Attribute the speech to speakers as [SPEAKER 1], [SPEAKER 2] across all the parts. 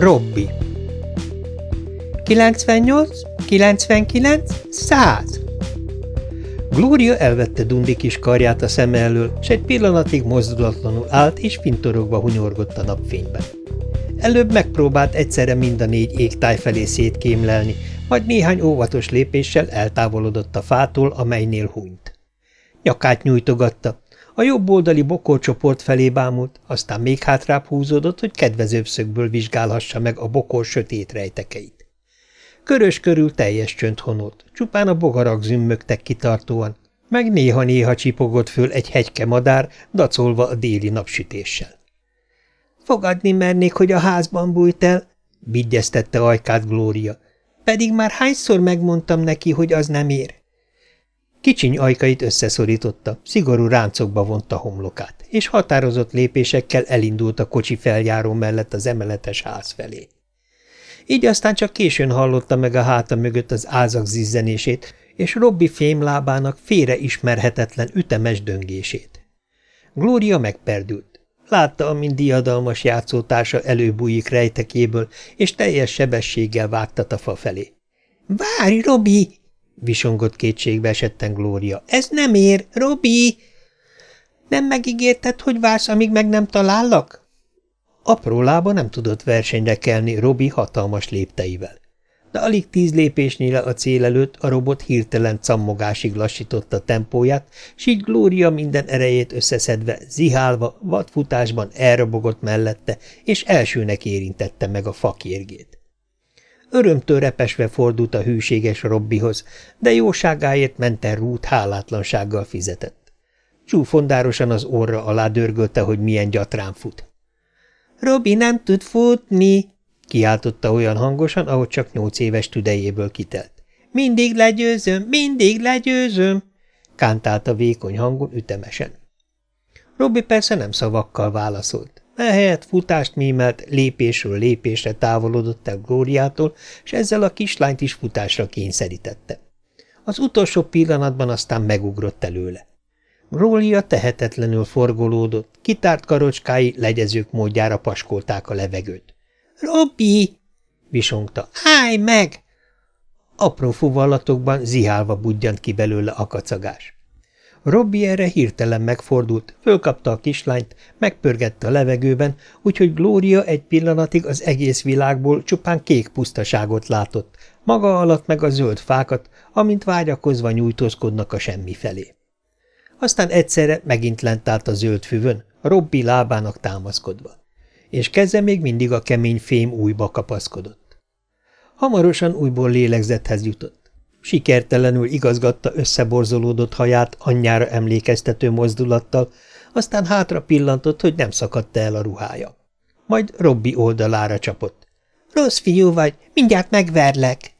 [SPEAKER 1] Robbi 98, 99, 100 Glória elvette Dundi kis karját a szeme elől, s egy pillanatig mozdulatlanul állt és fintorogva hunyorgott a napfényben. Előbb megpróbált egyszerre mind a négy égtáj felé szétkémlelni, majd néhány óvatos lépéssel eltávolodott a fától, amelynél hunyt. Nyakát nyújtogatta, a jobb oldali bokorcsoport felé bámult, aztán még hátrább húzódott, hogy kedvezőbb szögből vizsgálhassa meg a bokor sötét rejtekeit. Körös körül teljes csönd honolt, csupán a bogarak zümmögtek kitartóan, meg néha-néha csipogott föl egy hegyke madár, dacolva a déli napsütéssel. – Fogadni mernék, hogy a házban bújt el – vigyeztette ajkát Glória. – Pedig már hányszor megmondtam neki, hogy az nem ér? Kicsiny ajkait összeszorította, szigorú ráncokba vonta homlokát, és határozott lépésekkel elindult a kocsi feljáró mellett az emeletes ház felé. Így aztán csak későn hallotta meg a háta mögött az ázak zizzenését, és Robbi fémlábának félre ismerhetetlen ütemes döngését. Glória megperdült. Látta, amint diadalmas játszótársa előbújik rejtekéből, és teljes sebességgel vágtat a fa felé. – Várj, Robi! Visongott kétségbe esetten Glória. Ez nem ér, Robi! Nem megígérted, hogy vársz, amíg meg nem talállak? Apró lába nem tudott versenyre kelni Robi hatalmas lépteivel. De alig tíz lépésnyire a cél előtt a robot hirtelen cammogásig lassította tempóját, s így Glória minden erejét összeszedve, zihálva, vadfutásban elrobogott mellette, és elsőnek érintette meg a fakérgét. Örömtől repesve fordult a hűséges Robbihoz, de jóságáért menten rút hálátlansággal fizetett. Csúfondárosan az orra alá dörgölte, hogy milyen gyatrán fut. – Robbi nem tud futni! – kiáltotta olyan hangosan, ahogy csak nyolc éves tüdejéből kitelt. – Mindig legyőzöm, mindig legyőzöm! – kántálta vékony hangon ütemesen. Robbi persze nem szavakkal válaszolt. Ehelyett futást mímelt, lépésről lépésre távolodott el Glóriától, és ezzel a kislányt is futásra kényszerítette. Az utolsó pillanatban aztán megugrott előle. Grólia tehetetlenül forgolódott, kitárt karocskái legyezők módjára paskolták a levegőt. – Robbi! – visongta. – Állj meg! Apró fuvallatokban zihálva budjant ki belőle a kacagás. Robbi erre hirtelen megfordult, fölkapta a kislányt, megpörgette a levegőben, úgyhogy Glória egy pillanatig az egész világból csupán kék pusztaságot látott, maga alatt meg a zöld fákat, amint vágyakozva nyújtózkodnak a semmi felé. Aztán egyszerre megint lent állt a zöld füvön, Robbi lábának támaszkodva, és keze még mindig a kemény fém újba kapaszkodott. Hamarosan újból lélegzethez jutott. Sikertelenül igazgatta összeborzolódott haját anyjára emlékeztető mozdulattal, aztán hátra pillantott, hogy nem szakadt el a ruhája. Majd Robbi oldalára csapott. – Rossz fiú vagy, mindjárt megverlek!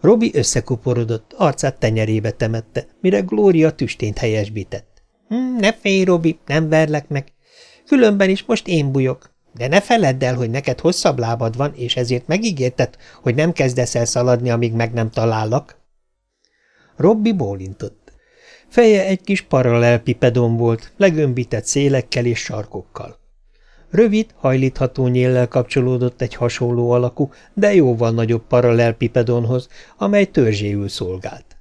[SPEAKER 1] Robbi összekuporodott, arcát tenyerébe temette, mire Glória tüstént helyesbített. Hm, – Ne félj, Robbi, nem verlek meg. Különben is most én bujok. De ne feledd el, hogy neked hosszabb lábad van, és ezért megígérted, hogy nem kezdesz el szaladni, amíg meg nem talállak. Robbi bólintott. Feje egy kis paralelpipedon volt, legömbített szélekkel és sarkokkal. Rövid, hajlítható nyéllel kapcsolódott egy hasonló alakú, de jóval nagyobb paralelpipedonhoz, amely törzséül szolgált.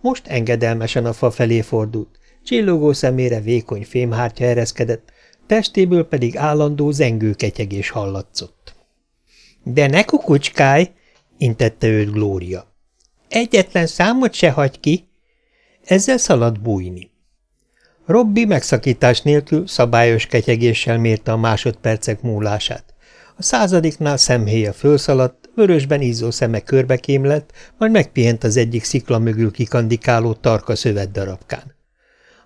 [SPEAKER 1] Most engedelmesen a fa felé fordult, csillogó szemére vékony fémhártya ereszkedett, testéből pedig állandó zengőketyegés hallatszott. – De ne kukucskálj! – intette őt Glória. – Egyetlen számot se hagy ki! Ezzel szaladt bújni. Robbi megszakítás nélkül szabályos ketyegéssel mérte a másodpercek múlását. A századiknál szemhéja fölszaladt, vörösben izzó szeme körbekémlett, majd megpihent az egyik szikla mögül kikandikáló tarka darabkán.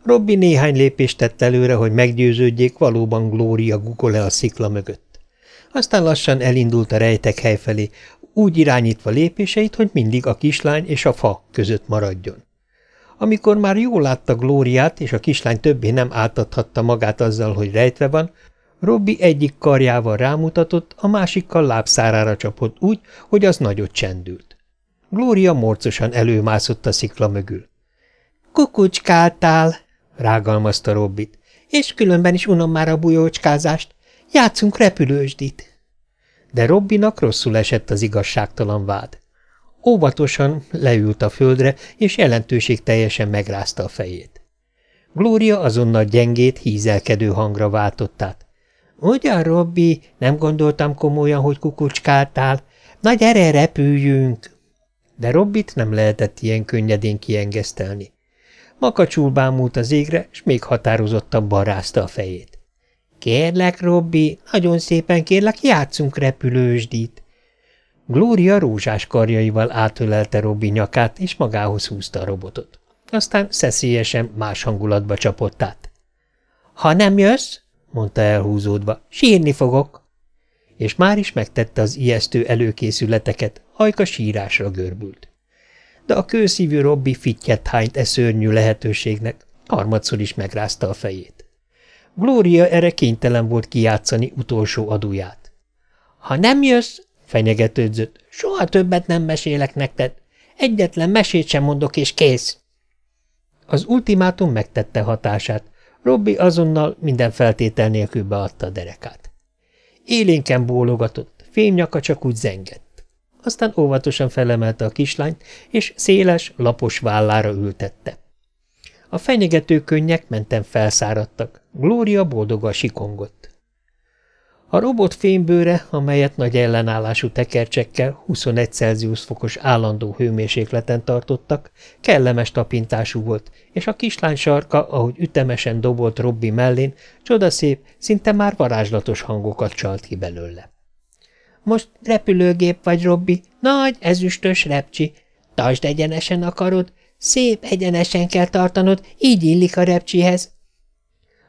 [SPEAKER 1] Robbi néhány lépést tett előre, hogy meggyőződjék, valóban Glória gugol-e a szikla mögött. Aztán lassan elindult a rejtek hely felé, úgy irányítva lépéseit, hogy mindig a kislány és a fa között maradjon. Amikor már jól látta Glóriát, és a kislány többé nem áltathatta magát azzal, hogy rejtve van, Robbi egyik karjával rámutatott, a másikkal lábszárára csapott úgy, hogy az nagyot csendült. Glória morcosan előmászott a szikla mögül. – Kukucskáltál! Rágalmazta Robbit. És különben is unom már a bujócskázást. Játszunk repülősdit. De Robbinak rosszul esett az igazságtalan vád. Óvatosan leült a földre, és jelentőség teljesen megrázta a fejét. Glória azonnal gyengét, hízelkedő hangra váltott át. – Ugyan, Robbi, nem gondoltam komolyan, hogy kukucskáltál. Na gyere, repüljünk! De Robbit nem lehetett ilyen könnyedén kiengesztelni. Makacsul bámult az égre, és még határozottabban rázta a fejét. – Kérlek, Robbi, nagyon szépen kérlek, játszunk repülősdít! Glória rózsás karjaival átölelte Robbi nyakát, és magához húzta a robotot. Aztán szeszélyesen más hangulatba csapott át. – Ha nem jössz, mondta elhúzódva, sírni fogok. És már is megtette az ijesztő előkészületeket, ajka sírásra görbült. De a kőszívű Robbi fittyet hányt e szörnyű lehetőségnek, harmadszor is megrázta a fejét. Glória erre kénytelen volt kijátszani utolsó adóját. – Ha nem jössz, fenyegetődzött, soha többet nem mesélek neked. Egyetlen mesét sem mondok, és kész. Az ultimátum megtette hatását. Robbi azonnal minden feltétel nélkül beadta a derekát. Élénken bólogatott, fénynyaka csak úgy zengett. Aztán óvatosan felemelte a kislányt, és széles, lapos vállára ültette. A fenyegető könnyek menten felszáradtak, Glória boldogan sikongott. A robot fémbőre, amelyet nagy ellenállású tekercsekkel 21 Celsius fokos állandó hőmérsékleten tartottak, kellemes tapintású volt, és a kislány sarka, ahogy ütemesen dobolt Robbi mellén, csodaszép, szinte már varázslatos hangokat csalt ki belőle. – Most repülőgép vagy, Robbi, nagy ezüstös repcsi. Tartsd egyenesen akarod, szép egyenesen kell tartanod, így illik a repcsihez.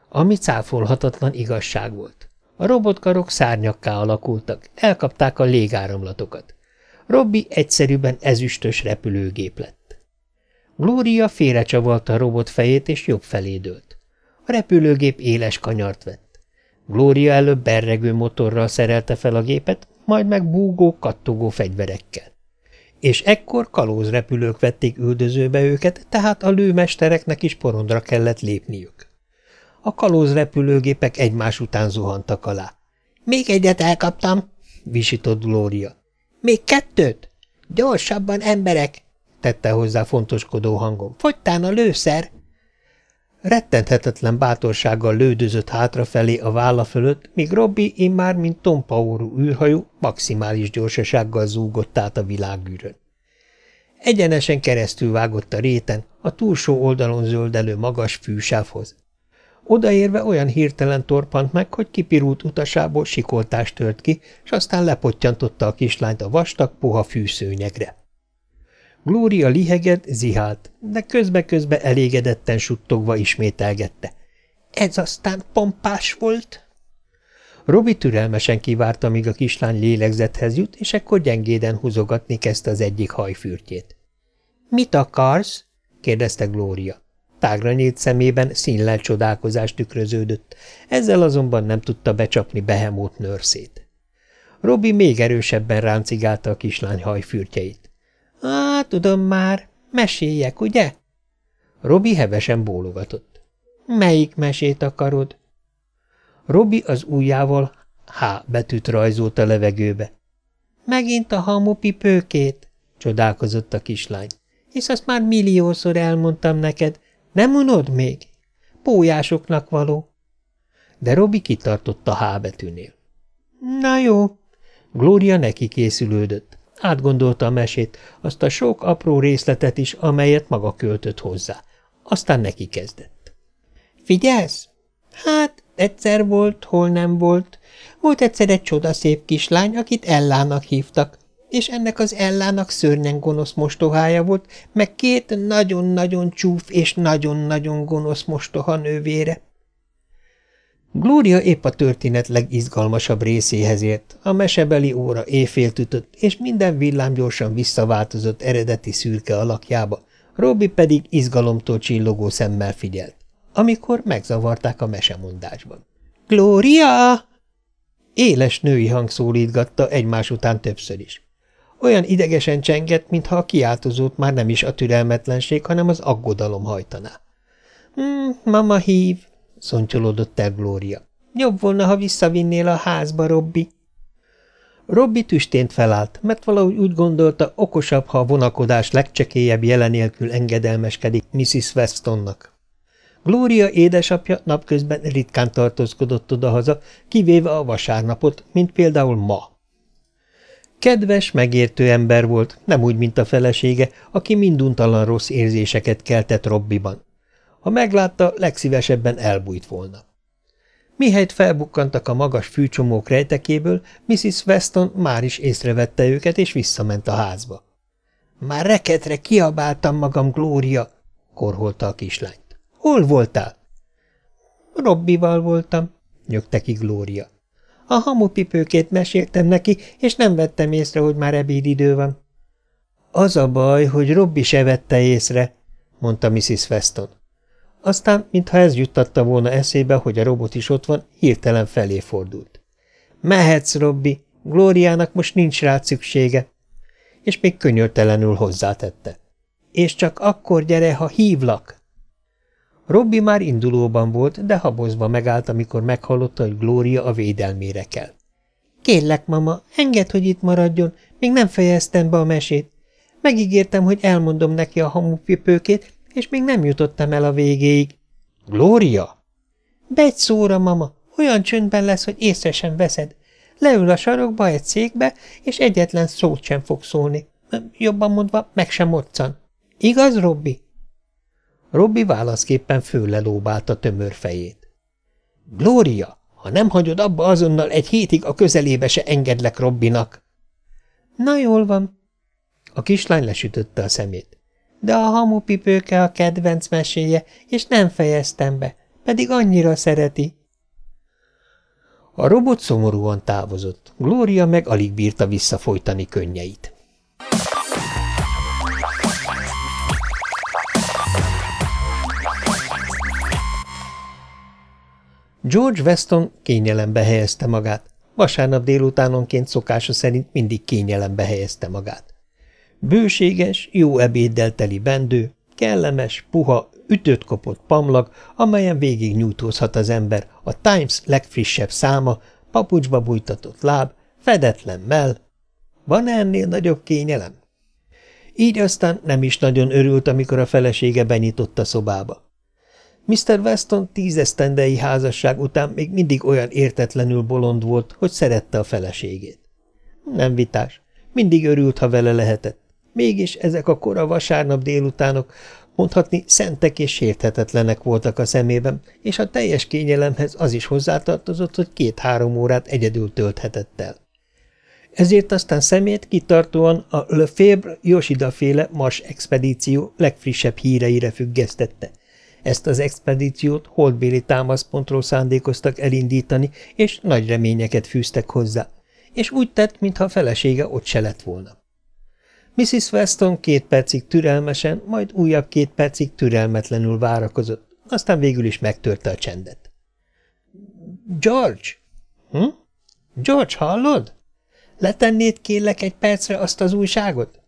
[SPEAKER 1] Ami cáfolhatatlan igazság volt. A robotkarok szárnyakká alakultak, elkapták a légáramlatokat. Robbi egyszerűen ezüstös repülőgép lett. Glória félrecsavalta a robot fejét, és jobb felé dőlt. A repülőgép éles kanyart vett. Glória előbb berregő motorral szerelte fel a gépet, majd meg búgó, kattogó fegyverekkel. És ekkor kalózrepülők vették üldözőbe őket, tehát a lőmestereknek is porondra kellett lépniük. A kalóz repülőgépek egymás után zuhantak alá. – Még egyet elkaptam! – visított Glória. – Még kettőt? Gyorsabban, emberek! – tette hozzá fontoskodó hangon. – Fogytán a lőszer! Rettenthetetlen bátorsággal lődözött hátrafelé a válla fölött, míg Robbi immár, mint tompaórú űrhajó, maximális gyorsasággal zúgott át a világűrön. Egyenesen keresztül vágott a réten, a túlsó oldalon zöldelő magas fűsávhoz. Odaérve olyan hirtelen torpant meg, hogy kipirult utasából sikoltást tört ki, és aztán lepottyantotta a kislányt a vastag, puha fűszőnyegre. Glória lihegett, zihált, de közbe-közbe elégedetten suttogva ismételgette. Ez aztán pompás volt? Robi türelmesen kivárta, míg a kislány lélegzethez jut, és ekkor gyengéden húzogatni kezdte az egyik hajfürtjét. – Mit akarsz? – kérdezte Glória. Tágra nyílt szemében színlel csodálkozás tükröződött, ezzel azonban nem tudta becsapni behemót nőrszét. Robi még erősebben ráncigálta a kislány hajfürtjeit. – Á, tudom már, meséljek, ugye? Robi hevesen bólogatott. – Melyik mesét akarod? Robi az ujjával H betűt rajzolt a levegőbe. – Megint a hamupipőkét? – csodálkozott a kislány. – És azt már milliószor elmondtam neked, nem unod még? Pólyásoknak való. De Robi kitartott a H betűnél. Na jó. Glória neki készülődött. Átgondolta a mesét, azt a sok apró részletet is, amelyet maga költött hozzá. Aztán neki kezdett. Figyelsz? Hát, egyszer volt, hol nem volt. Volt egyszer egy csodaszép kislány, akit Ellának hívtak és ennek az Ellának szörnyen gonosz mostohája volt, meg két nagyon-nagyon csúf és nagyon-nagyon gonosz mostoha nővére. Glória épp a történet legizgalmasabb részéhez ért, a mesebeli óra éjfélt ütött, és minden villám gyorsan visszaváltozott eredeti szürke alakjába, Robi pedig izgalomtól csillogó szemmel figyelt, amikor megzavarták a mesemondásban. – Glória! Éles női hang szólítgatta egymás után többször is. Olyan idegesen csengett, mintha a kiáltozót már nem is a türelmetlenség, hanem az aggodalom hajtaná. Hmm, – Mama hív – szontyolódott el Glória. – Jobb volna, ha visszavinnél a házba, Robbi. Robbi tüstént felállt, mert valahogy úgy gondolta, okosabb, ha a vonakodás legcsekélyebb jelenélkül engedelmeskedik Mrs. Westonnak. Gloria édesapja napközben ritkán tartózkodott odahaza, kivéve a vasárnapot, mint például ma. Kedves, megértő ember volt, nem úgy, mint a felesége, aki minduntalan rossz érzéseket keltett Robbiban. Ha meglátta, legszívesebben elbújt volna. Mihelyt felbukkantak a magas fűcsomók rejtekéből, Mrs. Weston már is észrevette őket, és visszament a házba. – Már reketre kiabáltam magam, Glória! – korholta a kislányt. – Hol voltál? – Robbival voltam – nyögte ki Glória. – A hamupipőkét meséltem neki, és nem vettem észre, hogy már ebédidő van. – Az a baj, hogy Robbi se vette észre – mondta Mrs. Weston. Aztán, mintha ez juttatta volna eszébe, hogy a robot is ott van, hirtelen felé fordult. Mehetsz, Robbi, Glóriának most nincs rá szüksége. És még könyörtelenül hozzátette. És csak akkor gyere, ha hívlak. Robbi már indulóban volt, de habozva megállt, amikor meghallotta, hogy Glória a védelmére kell. Kérlek, mama, engedd, hogy itt maradjon, még nem fejeztem be a mesét. Megígértem, hogy elmondom neki a hamupipőkét, és még nem jutottam el a végéig. Glória? Begy szóra, mama, olyan csöndben lesz, hogy észre sem veszed. Leül a sarokba egy székbe, és egyetlen szót sem fog szólni. Jobban mondva, meg sem moccan. Igaz, Robbi? Robbi válaszképpen főle lóbálta tömör fejét. Glória, ha nem hagyod abba azonnal egy hétig a közelébe se engedlek Robbinak. Na jól van. A kislány lesütötte a szemét de a hamupipőke a kedvenc meséje, és nem fejeztem be, pedig annyira szereti. A robot szomorúan távozott, Glória meg alig bírta visszafolytani könnyeit. George Weston kényelembe helyezte magát. Vasárnap délutánonként szokása szerint mindig kényelembe helyezte magát. Bőséges, jó ebéddel teli bendő, kellemes, puha, ütött kopott pamlag, amelyen végig nyújtózhat az ember, a Times legfrissebb száma, papucsba bújtatott láb, fedetlen mell. Van -e ennél nagyobb kényelem? Így aztán nem is nagyon örült, amikor a felesége benyitott a szobába. Mr. Weston tízesztendei házasság után még mindig olyan értetlenül bolond volt, hogy szerette a feleségét. Nem vitás, mindig örült, ha vele lehetett. Mégis ezek a kora vasárnap délutánok mondhatni szentek és sérthetetlenek voltak a szemében, és a teljes kényelemhez az is hozzátartozott, hogy két-három órát egyedül tölthetett el. Ezért aztán szemét kitartóan a Lefebvre Yoshida-féle Mars expedíció legfrissebb híreire függesztette. Ezt az expedíciót holdbéli támaszpontról szándékoztak elindítani, és nagy reményeket fűztek hozzá, és úgy tett, mintha a felesége ott se lett volna. Mrs. Weston két percig türelmesen, majd újabb két percig türelmetlenül várakozott, aztán végül is megtörte a csendet. – George! Hm? George, hallod? Letennéd kérlek egy percre azt az újságot?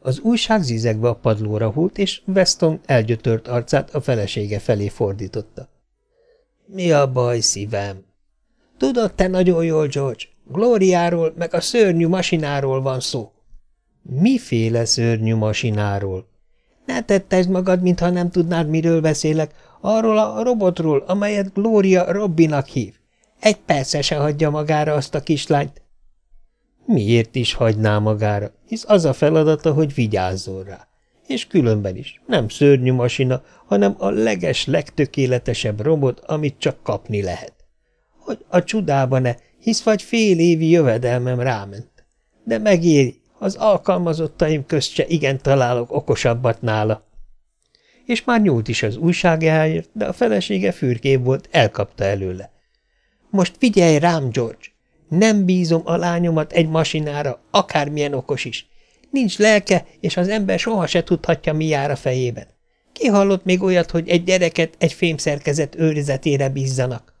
[SPEAKER 1] Az újság zizegve a padlóra hult, és Weston elgyötört arcát a felesége felé fordította. – Mi a baj, szívem? – Tudod te nagyon jól, George, Glóriáról meg a szörnyű masináról van szó. Miféle szörnyű masináról? Ne tettesd magad, mintha nem tudnád, miről beszélek, arról a robotról, amelyet Gloria Robbinak hív. Egy perce se hagyja magára azt a kislányt. Miért is hagyná magára, hisz az a feladata, hogy vigyázzon rá. És különben is, nem szörnyű masina, hanem a leges, legtökéletesebb robot, amit csak kapni lehet. Hogy a csudába ne, hisz vagy fél évi jövedelmem ráment. De megéri, az alkalmazottaim közt se igen találok okosabbat nála. És már nyúlt is az újságáért, de a felesége fürkébb volt, elkapta előle. Most figyelj rám, George! Nem bízom a lányomat egy masinára, akármilyen okos is. Nincs lelke, és az ember soha se tudhatja, mi jár a fejében. Ki hallott még olyat, hogy egy gyereket egy fémszerkezet őrizetére bízzanak?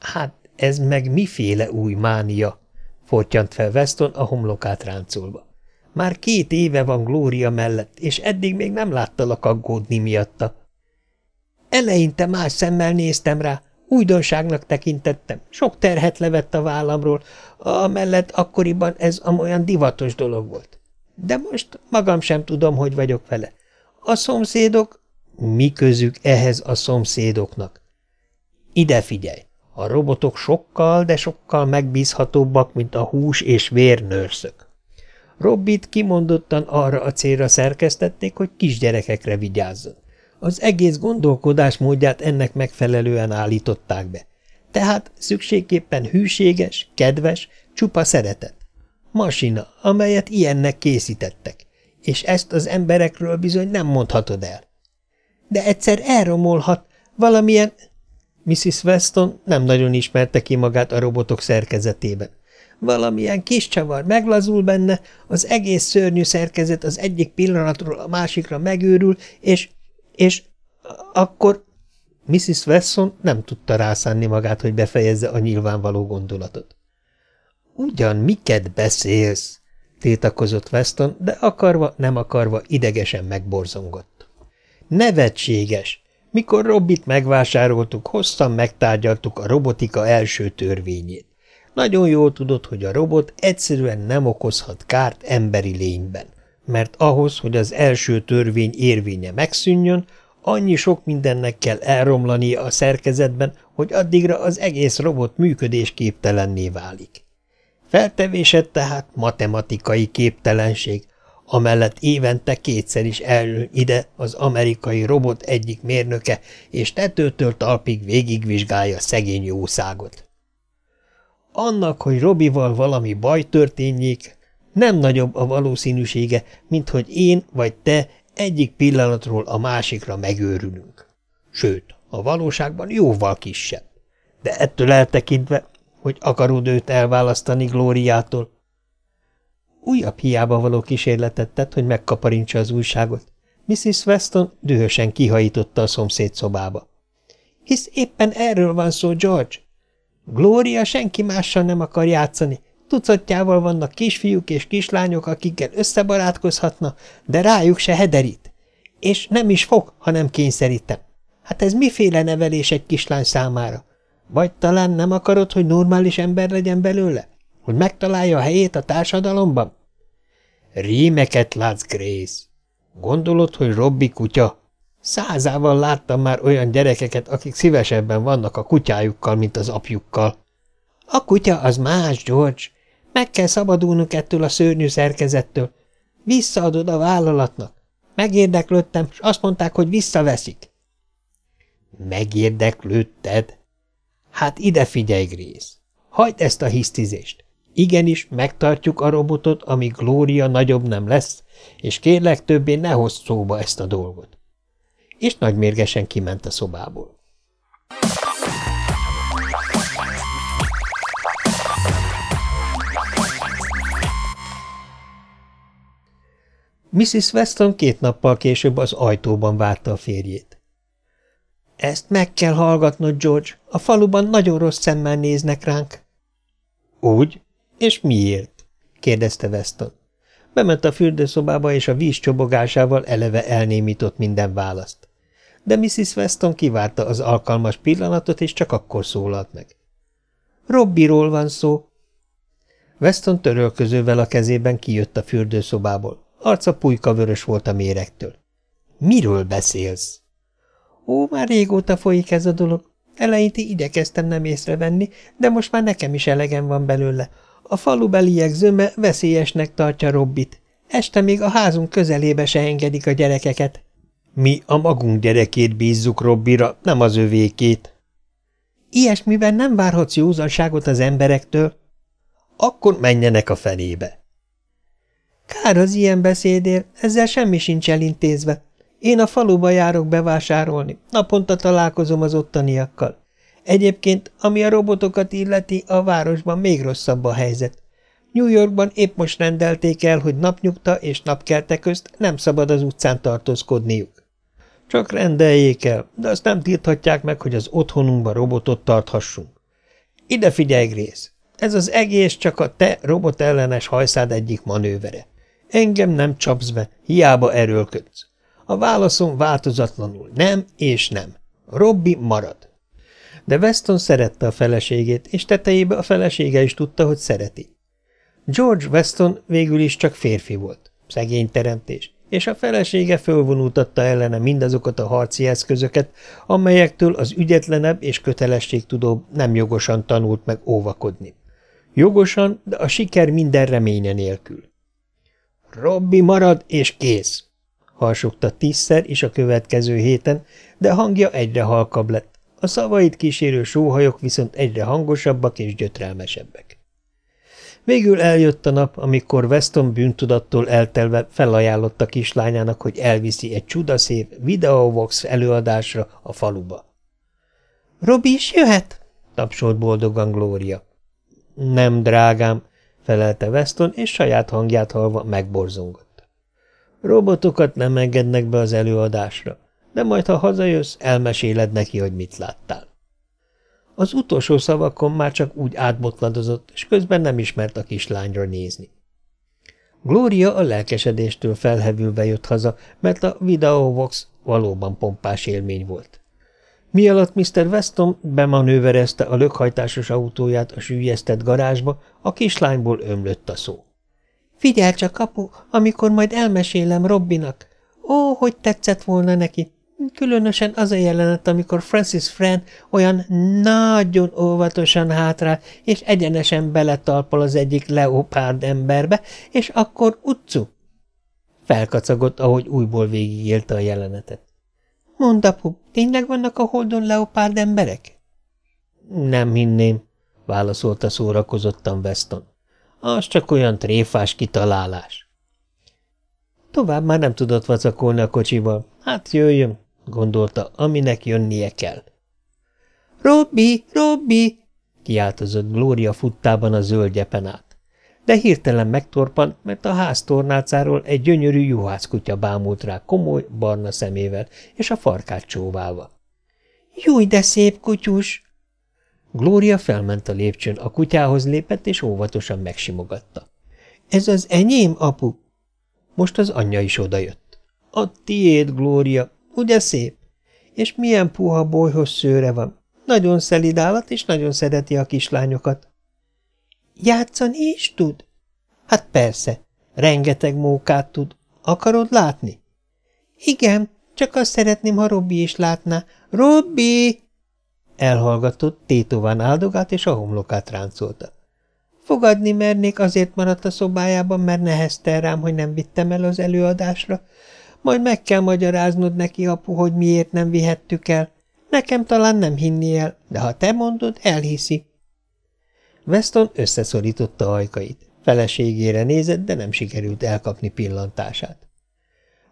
[SPEAKER 1] Hát ez meg miféle új mánia? Fortyant fel Weston a homlokát ráncolva. Már két éve van Glória mellett, és eddig még nem láttalak aggódni miatta. Eleinte más szemmel néztem rá, Újdonságnak tekintettem, sok terhet levett a vállamról, amellett akkoriban ez amolyan divatos dolog volt. De most magam sem tudom, hogy vagyok vele. A szomszédok... Mi közük ehhez a szomszédoknak? Ide figyelj! A robotok sokkal, de sokkal megbízhatóbbak, mint a hús és vér nőrszök. Robbit kimondottan arra a célra szerkesztették, hogy kisgyerekekre vigyázzon. Az egész gondolkodásmódját ennek megfelelően állították be. Tehát szükségképpen hűséges, kedves, csupa szeretet. Masina, amelyet ilyennek készítettek, és ezt az emberekről bizony nem mondhatod el. De egyszer elromolhat, valamilyen... Mrs. Weston nem nagyon ismerte ki magát a robotok szerkezetében. Valamilyen kis csavar meglazul benne, az egész szörnyű szerkezet az egyik pillanatról a másikra megőrül, és és akkor Mrs. Wesson nem tudta rászánni magát, hogy befejezze a nyilvánvaló gondolatot. Ugyan miket beszélsz? tiltakozott Weston, de akarva, nem akarva idegesen megborzongott. Nevetséges! Mikor Robbit megvásároltuk, hosszan megtárgyaltuk a robotika első törvényét. Nagyon jól tudod, hogy a robot egyszerűen nem okozhat kárt emberi lényben mert ahhoz, hogy az első törvény érvénye megszűnjön, annyi sok mindennek kell elromlania a szerkezetben, hogy addigra az egész robot működésképtelenné válik. Feltevésed tehát matematikai képtelenség, amellett évente kétszer is eljön ide az amerikai robot egyik mérnöke, és tetőtől talpig végigvizsgálja szegény jószágot. Annak, hogy Robival valami baj történjék, nem nagyobb a valószínűsége, mint hogy én vagy te egyik pillanatról a másikra megőrülünk. Sőt, a valóságban jóval kisebb. De ettől eltekintve, hogy akarod őt elválasztani Glóriától? Újabb hiába való kísérletet tett, hogy megkaparintsa az újságot. Mrs. Weston dühösen kihajította a szomszéd szobába. Hisz éppen erről van szó, George. Glória senki mással nem akar játszani, Tucatjával vannak kisfiúk és kislányok, akikkel összebarátkozhatna, de rájuk se hederít. És nem is fog, ha nem kényszerítem. Hát ez miféle nevelés egy kislány számára? Vagy talán nem akarod, hogy normális ember legyen belőle? Hogy megtalálja a helyét a társadalomban? Rímeket látsz, Grace. Gondolod, hogy Robbi kutya? Százával láttam már olyan gyerekeket, akik szívesebben vannak a kutyájukkal, mint az apjukkal. A kutya az más, George. Meg kell szabadulnunk ettől a szörnyű szerkezettől. Visszaadod a vállalatnak. Megérdeklődtem, és azt mondták, hogy visszaveszik. Megérdeklődted? Hát ide figyelj, Grész. Hagyd ezt a hisztizést. Igenis, megtartjuk a robotot, amíg Glória nagyobb nem lesz, és kérlek többé ne hozz szóba ezt a dolgot. És nagymérgesen kiment a szobából. Mrs. Weston két nappal később az ajtóban várta a férjét. – Ezt meg kell hallgatnod, George. A faluban nagyon rossz szemmel néznek ránk. – Úgy? És miért? – kérdezte Weston. Bement a fürdőszobába, és a víz csobogásával eleve elnémított minden választ. De Mrs. Weston kivárta az alkalmas pillanatot, és csak akkor szólalt meg. – Robbiról van szó. Weston törölközővel a kezében kijött a fürdőszobából. Arca pulyka vörös volt a méregtől. Miről beszélsz? Ó, már régóta folyik ez a dolog. Eleinte igyekeztem nem észrevenni, de most már nekem is elegem van belőle. A falubeliek zöme veszélyesnek tartja Robbit. Este még a házunk közelébe se engedik a gyerekeket. Mi a magunk gyerekét bízzuk Robbira, nem az övékét. Ilyesmiben nem várhatsz józanságot az emberektől. Akkor menjenek a fenébe. Kár az ilyen beszédér, ezzel semmi sincs elintézve. Én a faluba járok bevásárolni, naponta találkozom az ottaniakkal. Egyébként, ami a robotokat illeti, a városban még rosszabb a helyzet. New Yorkban épp most rendelték el, hogy napnyugta és napkelte közt nem szabad az utcán tartózkodniuk. Csak rendeljék el, de azt nem tilthatják meg, hogy az otthonunkba robotot tarthassunk. Ide figyelj, Grész! Ez az egész csak a te robotellenes hajszád egyik manővere. Engem nem csapsz be, hiába erőlködsz. A válaszom változatlanul nem és nem. Robbi marad. De Weston szerette a feleségét, és tetejébe a felesége is tudta, hogy szereti. George Weston végül is csak férfi volt, szegény teremtés, és a felesége fölvonultatta ellene mindazokat a harci eszközöket, amelyektől az ügyetlenebb és kötelességtudóbb nem jogosan tanult meg óvakodni. Jogosan, de a siker minden reménye nélkül. – Robbi marad, és kész! – harsogta tízszer is a következő héten, de hangja egyre halkabb lett, a szavait kísérő sóhajok viszont egyre hangosabbak és gyötrelmesebbek. Végül eljött a nap, amikor Weston bűntudattól eltelve felajánlotta kislányának, hogy elviszi egy csudaszép Videovox előadásra a faluba. – Robi is jöhet? – tapsolt boldogan Glória. – Nem, drágám – felelte Weston, és saját hangját halva megborzongott. – Robotokat nem engednek be az előadásra, de majd, ha hazajössz, elmeséled neki, hogy mit láttál. Az utolsó szavakon már csak úgy átbotladozott, és közben nem ismert a kislányra nézni. Glória a lelkesedéstől felhevülve jött haza, mert a Videovox valóban pompás élmény volt. Mi alatt Mr. Weston bemanőverezte a lökhajtásos autóját a sűjesztett garázsba, a kislányból ömlött a szó. – Figyelj csak, kapu, amikor majd elmesélem Robbinak. Ó, hogy tetszett volna neki! Különösen az a jelenet, amikor Francis Fran olyan nagyon óvatosan hátrál, és egyenesen beletalpal az egyik leopárd emberbe, és akkor utcu. Felkacagott, ahogy újból végigélte a jelenetet. Mondd, apu, tényleg vannak a holdon leopárd emberek? Nem hinném, válaszolta szórakozottan Weston. Az csak olyan tréfás kitalálás. Tovább már nem tudott vacakolni a kocsival. Hát jöjjön, gondolta, aminek jönnie kell. Robbi, Robbi! kiáltozott Glória futtában a zöld gyepen át. De hirtelen megtorpant, mert a ház tornácáról egy gyönyörű juhászkutya bámult rá komoly, barna szemével, és a farkát csóválva. – Júj, de szép kutyus! Glória felment a lépcsőn, a kutyához lépett, és óvatosan megsimogatta. – Ez az enyém, apu? Most az anyja is odajött. – A tiéd, Glória, Ugye szép? És milyen puha bolyhos szőre van. Nagyon szelid állat, és nagyon szereti a kislányokat. Játszani is tud? Hát persze, rengeteg mókát tud. Akarod látni? Igen, csak azt szeretném, ha Robbi is látná. Robbi! Elhallgatott, tétován áldogát, és a homlokát ráncolta. Fogadni mernék, azért maradt a szobájában, mert nehezte rám, hogy nem vittem el az előadásra. Majd meg kell magyaráznod neki, apu, hogy miért nem vihettük el. Nekem talán nem hinni el, de ha te mondod, elhiszi. Weston összeszorította ajkait. Feleségére nézett, de nem sikerült elkapni pillantását.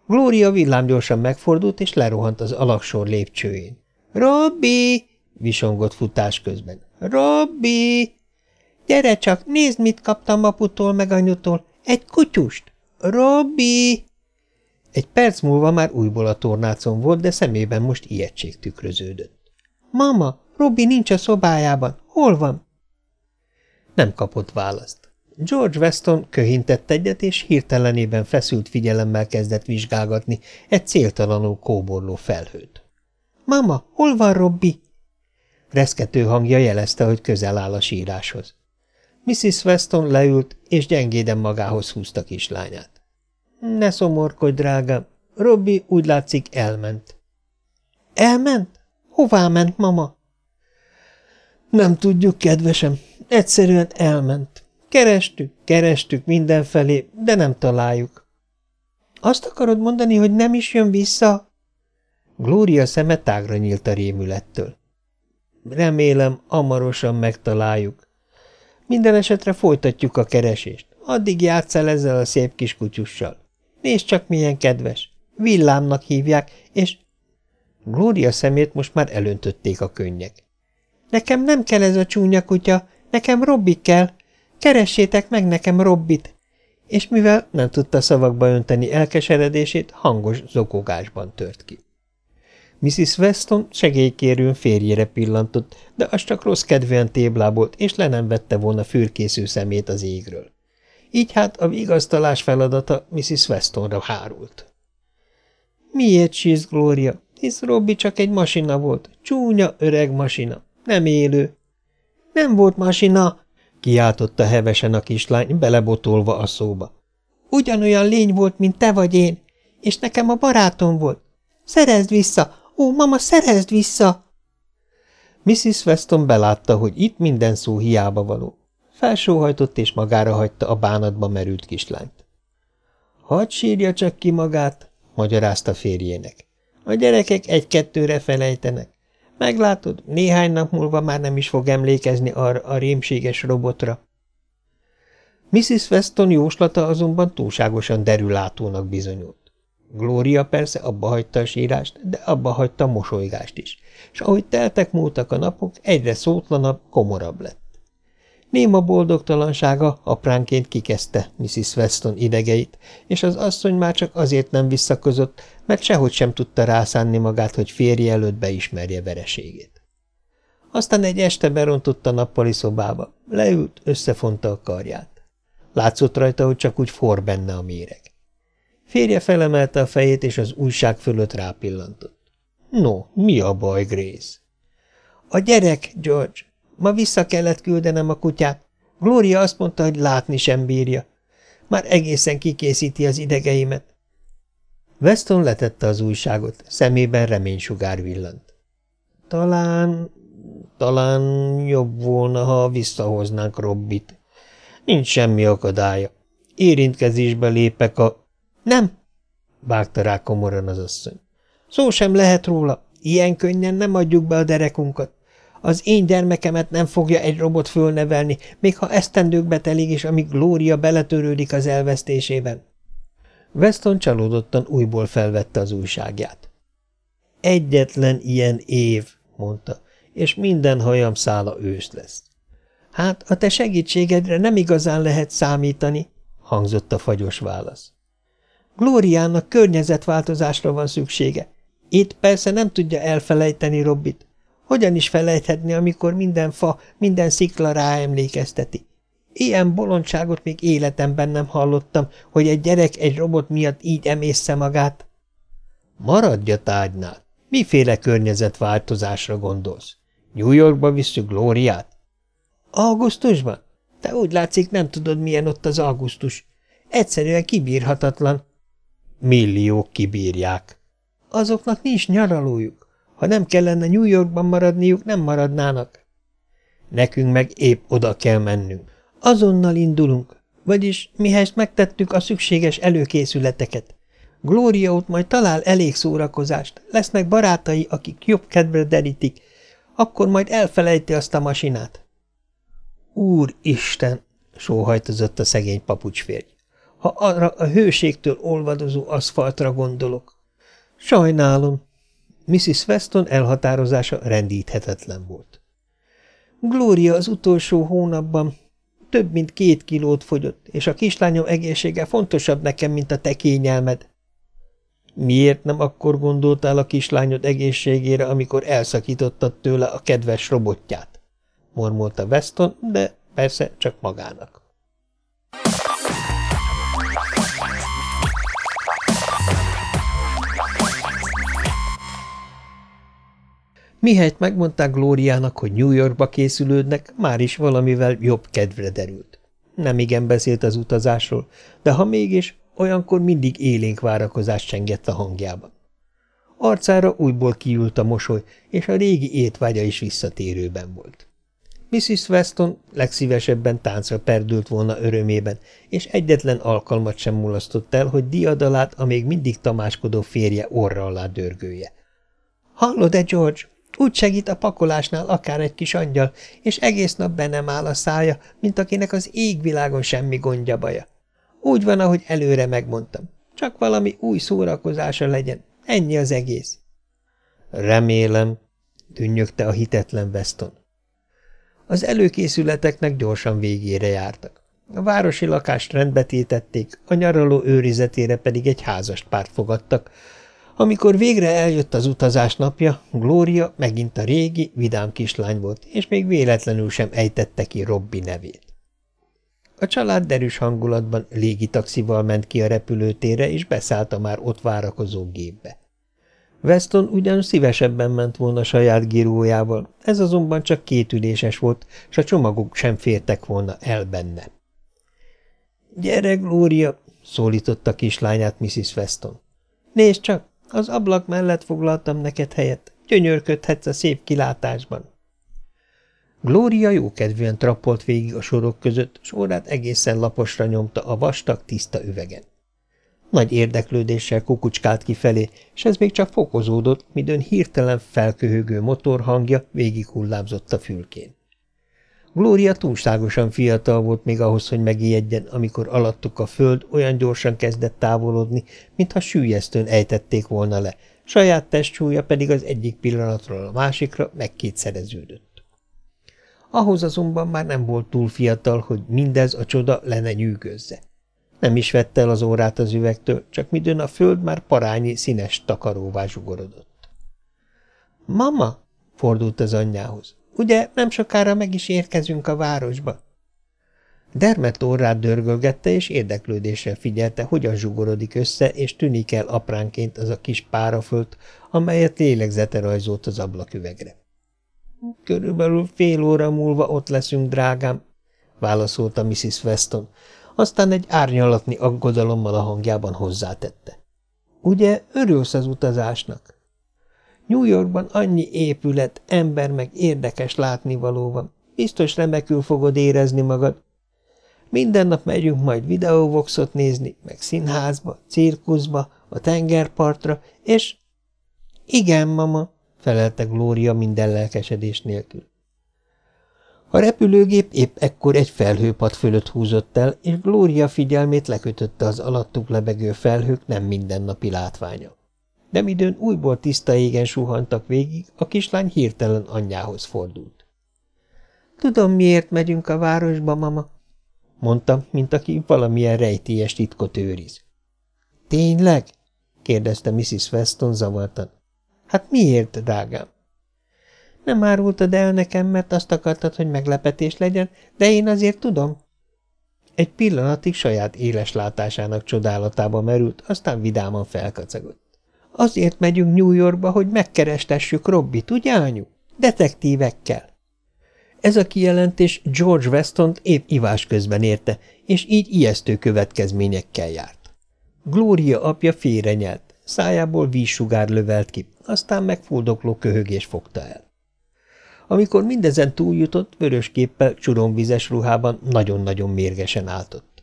[SPEAKER 1] Glória villámgyorsan megfordult, és lerohant az alaksor lépcsőjén. – Robbi! – visongott futás közben. – Robbi! – Gyere csak, nézd, mit kaptam aputól meg anyutól. Egy kutyust! Robbi! Egy perc múlva már újból a tornácon volt, de szemében most ijegység tükröződött. – Mama, Robbi nincs a szobájában. Hol van? Nem kapott választ. George Weston köhintett egyet, és hirtelenében feszült figyelemmel kezdett vizsgálgatni egy céltalanul kóborló felhőt. – Mama, hol van Robbi? Reszkető hangja jelezte, hogy közel áll a síráshoz. Mrs. Weston leült, és gyengéden magához húzta kislányát. Ne szomorkodj, drágám. Robbi úgy látszik elment. Elment? Hová ment, mama? Nem tudjuk, kedvesem. Egyszerűen elment. Kerestük, kerestük mindenfelé, de nem találjuk. Azt akarod mondani, hogy nem is jön vissza? Glória szeme tágra nyílt a rémülettől. Remélem, amarosan megtaláljuk. Minden esetre folytatjuk a keresést. Addig játszál ezzel a szép kis kutyussal. Nézd csak, milyen kedves. Villámnak hívják, és... Glória szemét most már elöntötték a könnyek. Nekem nem kell ez a csúnya kutya, nekem Robbi kell. Keressétek meg nekem Robbit. És mivel nem tudta szavakba önteni elkeseredését, hangos zokogásban tört ki. Mrs. Weston segélykérőn férjére pillantott, de az csak rossz kedvűen téblábolt, és le nem vette volna fürkésző szemét az égről. Így hát a vigasztalás feladata Mrs. Westonra hárult. Miért síz, Gloria? Hisz Robbi csak egy masina volt, csúnya, öreg masina. Nem élő. Nem volt masina, kiáltotta hevesen a kislány, belebotolva a szóba. Ugyanolyan lény volt, mint te vagy én, és nekem a barátom volt. Szerezd vissza! Ó, mama, szerezd vissza! Mrs. Weston belátta, hogy itt minden szó hiába való. Felsóhajtott és magára hagyta a bánatba merült kislányt. Hadd sírja csak ki magát, magyarázta férjének. A gyerekek egy-kettőre felejtenek. Meglátod, néhány nap múlva már nem is fog emlékezni arra a rémséges robotra. Mrs. Weston jóslata azonban túlságosan derülátónak bizonyult. Glória persze abba hagyta a sírást, de abba hagyta a mosolygást is, és ahogy teltek múltak a napok, egyre szótlanabb, komorabb lett. Néma boldogtalansága apránként kikezdte Mrs. Weston idegeit, és az asszony már csak azért nem visszakozott, mert sehogy sem tudta rászánni magát, hogy férje előtt beismerje vereségét. Aztán egy este berontott a nappali szobába, leült, összefonta a karját. Látszott rajta, hogy csak úgy for benne a méreg. Férje felemelte a fejét, és az újság fölött rápillantott. No, mi a baj, Grace? A gyerek, George. Ma vissza kellett küldenem a kutyát. Gloria azt mondta, hogy látni sem bírja. Már egészen kikészíti az idegeimet. Weston letette az újságot, szemében reménysugár villant. Talán, talán jobb volna, ha visszahoznánk Robbit. Nincs semmi akadálya. Érintkezésbe lépek a... Nem, vágta rá komoran az asszony. Szó sem lehet róla. Ilyen könnyen nem adjuk be a derekunkat. Az én gyermekemet nem fogja egy robot fölnevelni, még ha esztendőkbe telik is, amíg Glória beletörődik az elvesztésében. Weston csalódottan újból felvette az újságját. Egyetlen ilyen év, mondta, és minden hajam szála ősz lesz. Hát, a te segítségedre nem igazán lehet számítani, hangzott a fagyos válasz. Glóriának környezetváltozásra van szüksége. Itt persze nem tudja elfelejteni Robbit. Hogyan is felejthetni, amikor minden fa, minden szikla ráemlékezteti? Ilyen bolondságot még életemben nem hallottam, hogy egy gyerek egy robot miatt így emészze magát. Maradj a tárgynál. Miféle környezetváltozásra gondolsz? New Yorkba visszük Glóriát? Augusztusban? Te úgy látszik, nem tudod, milyen ott az augusztus. Egyszerűen kibírhatatlan. Milliók kibírják. Azoknak nincs nyaralójuk. Ha nem kellene New Yorkban maradniuk, nem maradnának. Nekünk meg épp oda kell mennünk. Azonnal indulunk, vagyis mihez megtettük a szükséges előkészületeket. Glória ott majd talál elég szórakozást, lesznek barátai, akik jobb kedvre derítik, akkor majd elfelejti azt a masinát. Úristen! sóhajtozott a szegény papucsférj. Ha arra a hőségtől olvadozó aszfaltra gondolok. Sajnálom. Mrs. Weston elhatározása rendíthetetlen volt. Glória az utolsó hónapban több mint két kilót fogyott, és a kislányom egészsége fontosabb nekem, mint a te kényelmed. Miért nem akkor gondoltál a kislányod egészségére, amikor elszakítottad tőle a kedves robotját? mormolta Weston, de persze csak magának. Mihelyt megmondták Glóriának, hogy New Yorkba készülődnek, már is valamivel jobb kedvre derült. Nem igen beszélt az utazásról, de ha mégis, olyankor mindig élénk várakozás csengett a hangjában. Arcára újból kiült a mosoly, és a régi étvágya is visszatérőben volt. Mrs. Weston legszívesebben táncra perdült volna örömében, és egyetlen alkalmat sem mulasztott el, hogy diadalát a még mindig tamáskodó férje orra alá dörgője. – Hallod-e, George? Úgy segít a pakolásnál akár egy kis angyal, és egész nap be nem áll a szája, mint akinek az égvilágon semmi gondja baja. Úgy van, ahogy előre megmondtam. Csak valami új szórakozása legyen. Ennyi az egész. Remélem, tűnnyögte a hitetlen Weston. Az előkészületeknek gyorsan végére jártak. A városi lakást rendbetétették, a nyaraló őrizetére pedig egy házast párt fogadtak, amikor végre eljött az utazás napja, Glória megint a régi, vidám kislány volt, és még véletlenül sem ejtette ki Robbi nevét. A család derűs hangulatban légitaxival ment ki a repülőtérre, és beszállt a már ott várakozó gépbe. Weston ugyan szívesebben ment volna saját gírójával, ez azonban csak kétüléses volt, s a csomagok sem fértek volna el benne. – Gyere, Glória! – szólította kislányát Mrs. Weston. – Nézd csak, az ablak mellett foglaltam neked helyet, gyönyörködhetsz a szép kilátásban. Glória jókedvűen trappolt végig a sorok között, s órát egészen laposra nyomta a vastag, tiszta üvegen. Nagy érdeklődéssel kukucskált kifelé, és ez még csak fokozódott, midőn hirtelen felköhögő motorhangja végig hullámzott a fülkén. Glória túlságosan fiatal volt még ahhoz, hogy megijedjen, amikor alattuk a föld olyan gyorsan kezdett távolodni, mintha sűjesztőn ejtették volna le, saját testsúlya pedig az egyik pillanatról a másikra megkétszereződött. Ahhoz azonban már nem volt túl fiatal, hogy mindez a csoda le ne nyűgözze. Nem is vette el az órát az üvegtől, csak midőn a föld már parányi színes takaróvá zsugorodott. – Mama! – fordult az anyjához. – Ugye nem sokára meg is érkezünk a városba? Dermet orrát dörgölgette, és érdeklődéssel figyelte, hogyan zsugorodik össze, és tűnik el apránként az a kis páraföld, amelyet lélegzete rajzolt az ablaküvegre. – Körülbelül fél óra múlva ott leszünk, drágám – válaszolta Mrs. Weston, aztán egy árnyalatni aggodalommal a hangjában hozzátette. Ugye örülsz az utazásnak? New Yorkban annyi épület, ember meg érdekes látnivaló van. Biztos remekül fogod érezni magad. Minden nap megyünk majd videóvoxot nézni, meg színházba, cirkuszba, a tengerpartra, és... Igen, mama, felelte Glória minden lelkesedés nélkül. A repülőgép épp ekkor egy felhőpad fölött húzott el, és Glória figyelmét lekötötte az alattuk lebegő felhők nem mindennapi látványa. De midőn újból tiszta égen suhantak végig, a kislány hirtelen anyjához fordult. – Tudom, miért megyünk a városba, mama? – mondta, mint aki valamilyen rejtélyes titkot őriz. – Tényleg? – kérdezte Mrs. Weston zavartan. – Hát miért, drágám? Nem árultad el nekem, mert azt akartad, hogy meglepetés legyen, de én azért tudom. Egy pillanatig saját éles látásának csodálatába merült, aztán vidáman felkacagott. Azért megyünk New Yorkba, hogy megkerestessük Robbit, ugye, anyu? Detektívekkel. Ez a kijelentés George Weston épp ivás közben érte, és így ijesztő következményekkel járt. Gloria apja félrenyelt, szájából vízsugár lövelt ki, aztán megfuldokló köhögés fogta el. Amikor mindezen túljutott, vörös képpel, csuromvizes ruhában nagyon-nagyon mérgesen áltott.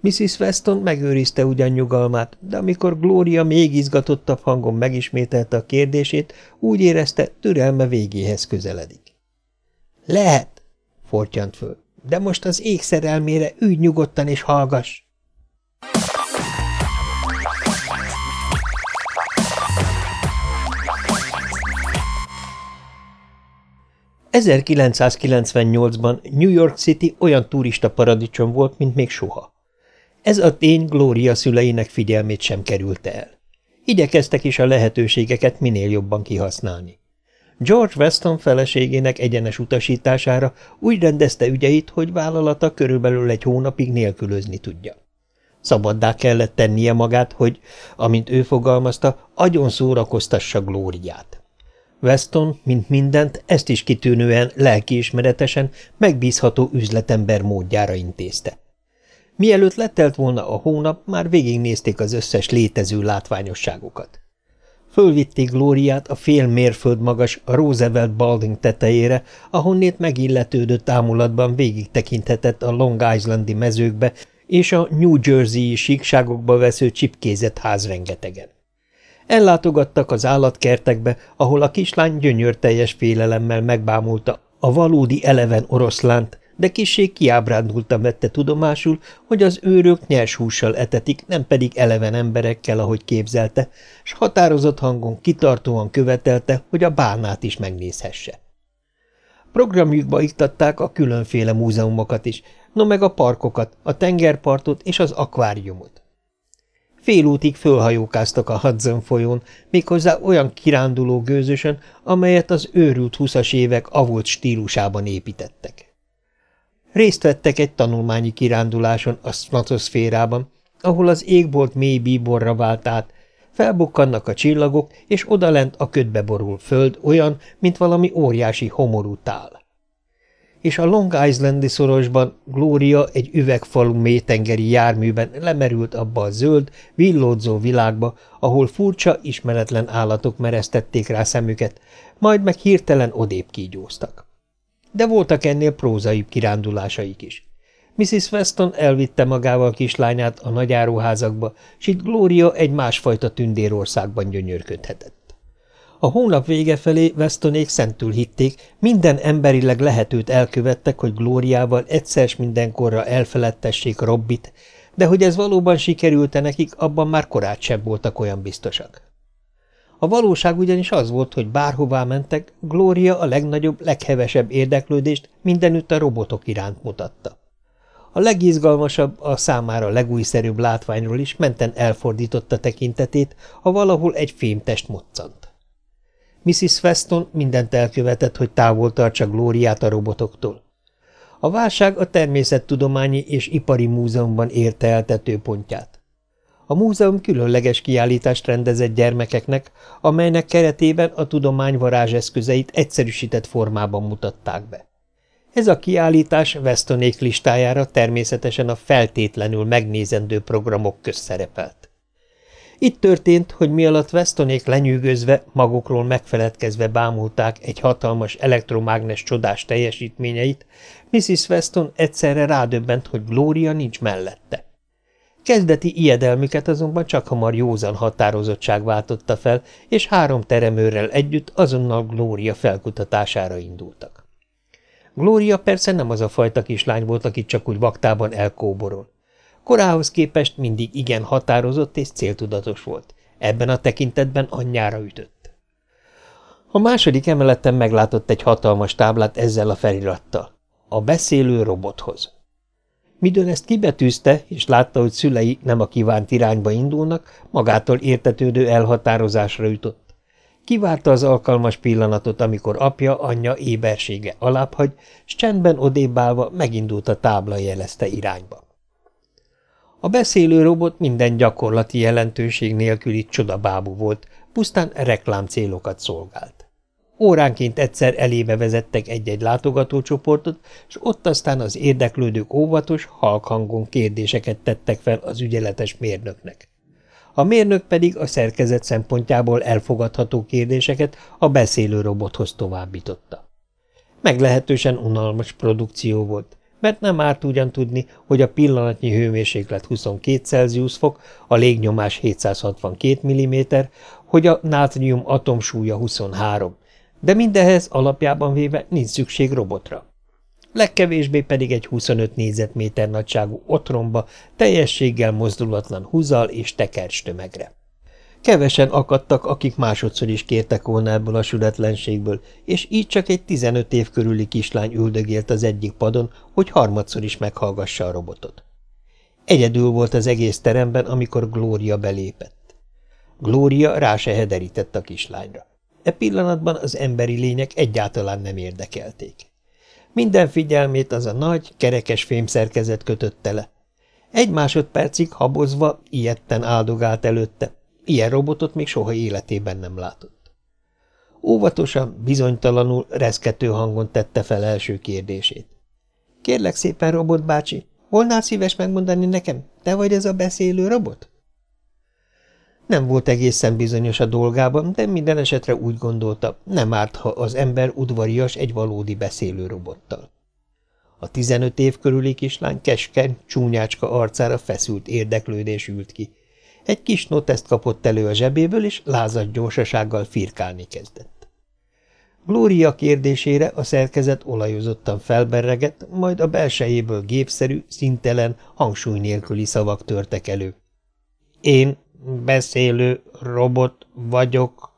[SPEAKER 1] Mrs. Weston megőrizte ugyan nyugalmát, de amikor Gloria még izgatottabb hangon megismételte a kérdését, úgy érezte, türelme végéhez közeledik. – Lehet, fortyant föl, de most az ég szerelmére ülj nyugodtan és hallgass! 1998-ban New York City olyan turista paradicsom volt, mint még soha. Ez a tény Gloria szüleinek figyelmét sem kerülte el. Igyekeztek is a lehetőségeket minél jobban kihasználni. George Weston feleségének egyenes utasítására úgy rendezte ügyeit, hogy vállalata körülbelül egy hónapig nélkülözni tudja. Szabaddá kellett tennie magát, hogy, amint ő fogalmazta, agyon szórakoztassa Glóriát. Weston, mint mindent, ezt is kitűnően, lelkiismeretesen, megbízható üzletember módjára intézte. Mielőtt letelt volna a hónap, már végignézték az összes létező látványosságokat. Fölvitték Glóriát a fél mérföld magas Roosevelt Balding tetejére, ahonnét megilletődött ámulatban végig tekinthetett a Long Islandi mezőkbe és a New Jersey-i síkságokba vesző csipkézett ház rengetegen. Ellátogattak az állatkertekbe, ahol a kislány gyönyörteljes félelemmel megbámulta a valódi eleven oroszlánt, de kissé kiábrándultan vette tudomásul, hogy az őrök nyers hússal etetik, nem pedig eleven emberekkel, ahogy képzelte, s határozott hangon kitartóan követelte, hogy a bálnát is megnézhesse. Programjukba iktatták a különféle múzeumokat is, no meg a parkokat, a tengerpartot és az akváriumot. Fél útig fölhajókáztak a Hudson folyón, méghozzá olyan kiránduló gőzösen, amelyet az őrült huszas évek avult stílusában építettek. Részt vettek egy tanulmányi kiránduláson a stratoszférában, ahol az égbolt mély bíborra vált át, Felbukkannak a csillagok, és odalent a ködbe borul föld olyan, mint valami óriási homorú tál. És a Long Islandi szorosban Gloria egy üvegfalú mélytengeri járműben lemerült abba a zöld, villódzó világba, ahol furcsa, ismeretlen állatok mereztették rá szemüket, majd meg hirtelen odébb kígyóztak. De voltak ennél prózaibb kirándulásaik is. Mrs. Weston elvitte magával kislányát a nagyáruházakba, s itt Gloria egy másfajta tündérországban gyönyörködhetett. A hónap vége felé Westonék szentül hitték, minden emberileg lehetőt elkövettek, hogy Glóriával egyszer mindenkorra elfeledtessék Robbit, de hogy ez valóban sikerült-e nekik, abban már korát sem voltak olyan biztosak. A valóság ugyanis az volt, hogy bárhová mentek, Glória a legnagyobb, leghevesebb érdeklődést mindenütt a robotok iránt mutatta. A legizgalmasabb, a számára legújszerűbb látványról is menten elfordította tekintetét, ha valahol egy fémtest moccant. Mrs. Weston mindent elkövetett, hogy távol tartsa Glóriát a robotoktól. A válság a Természettudományi és Ipari Múzeumban érte el tetőpontját. A múzeum különleges kiállítást rendezett gyermekeknek, amelynek keretében a tudomány varázseszközeit egyszerűsített formában mutatták be. Ez a kiállítás Westonék listájára természetesen a feltétlenül megnézendő programok közt szerepelt. Itt történt, hogy mi alatt Westonék lenyűgözve, magukról megfeledkezve bámulták egy hatalmas elektromágnes csodás teljesítményeit, Mrs. Weston egyszerre rádöbbent, hogy Gloria nincs mellette. Kezdeti ijedelmüket azonban csak hamar józan határozottság váltotta fel, és három teremőrrel együtt azonnal Glória felkutatására indultak. Glória persze nem az a fajta kislány volt, aki csak úgy vaktában elkóborol. Korához képest mindig igen határozott és céltudatos volt. Ebben a tekintetben anyjára ütött. A második emeleten meglátott egy hatalmas táblát ezzel a felirattal. A beszélő robothoz. Midőn ezt kibetűzte, és látta, hogy szülei nem a kívánt irányba indulnak, magától értetődő elhatározásra jutott. Kivárta az alkalmas pillanatot, amikor apja, anyja ébersége alábbhagy, s csendben odébbálva megindult a tábla jelezte irányba. A beszélő robot minden gyakorlati jelentőség nélküli csodabábú volt, pusztán reklám célokat szolgált. Óránként egyszer elébe vezettek egy-egy látogatócsoportot, és ott aztán az érdeklődők óvatos, halk hangon kérdéseket tettek fel az ügyeletes mérnöknek a mérnök pedig a szerkezet szempontjából elfogadható kérdéseket a beszélő robothoz továbbította. Meglehetősen unalmas produkció volt, mert nem árt ugyan tudni, hogy a pillanatnyi hőmérséklet 22 Celsius fok, a légnyomás 762 mm, hogy a nátrium atomsúlya 23, de mindehez alapjában véve nincs szükség robotra legkevésbé pedig egy 25 négyzetméter nagyságú otromba, teljességgel mozdulatlan húzal és tekercs tömegre. Kevesen akadtak, akik másodszor is kértek volna ebből a sületlenségből, és így csak egy 15 év körüli kislány üldögélt az egyik padon, hogy harmadszor is meghallgassa a robotot. Egyedül volt az egész teremben, amikor Glória belépett. Glória rá se hederített a kislányra. E pillanatban az emberi lények egyáltalán nem érdekelték. Minden figyelmét az a nagy, kerekes fémszerkezet kötötte le. Egy másodpercig habozva, ilyetten áldogált előtte. Ilyen robotot még soha életében nem látott. Óvatosan, bizonytalanul, reszkető hangon tette fel első kérdését. – Kérlek szépen, robot bácsi, volnál szíves megmondani nekem, te vagy ez a beszélő robot? Nem volt egészen bizonyos a dolgában, de minden esetre úgy gondolta, nem árt, ha az ember udvarias egy valódi beszélő robottal. A tizenöt év körüli kislány keskeny, csúnyácska arcára feszült érdeklődés ült ki. Egy kis noteszt kapott elő a zsebéből, és lázad gyorsasággal firkálni kezdett. Glória kérdésére a szerkezet olajozottan felberregett, majd a belsejéből gépszerű, szintelen, hangsúly nélküli szavak törtek elő. Én Beszélő robot vagyok.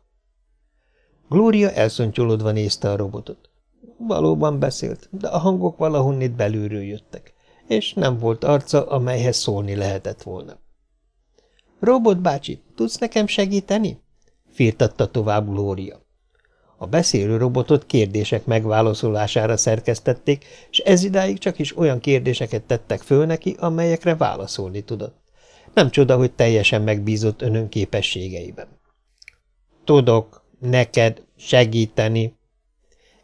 [SPEAKER 1] Glória elszontyolodva nézte a robotot. Valóban beszélt, de a hangok valahonnét belülről jöttek, és nem volt arca, amelyhez szólni lehetett volna. Robot bácsi, tudsz nekem segíteni? firtatta tovább Glória. A beszélő robotot kérdések megválaszolására szerkesztették, és ez idáig csak is olyan kérdéseket tettek föl neki, amelyekre válaszolni tudott Nem csoda, hogy teljesen megbízott önön képességeiben. Tudok neked segíteni.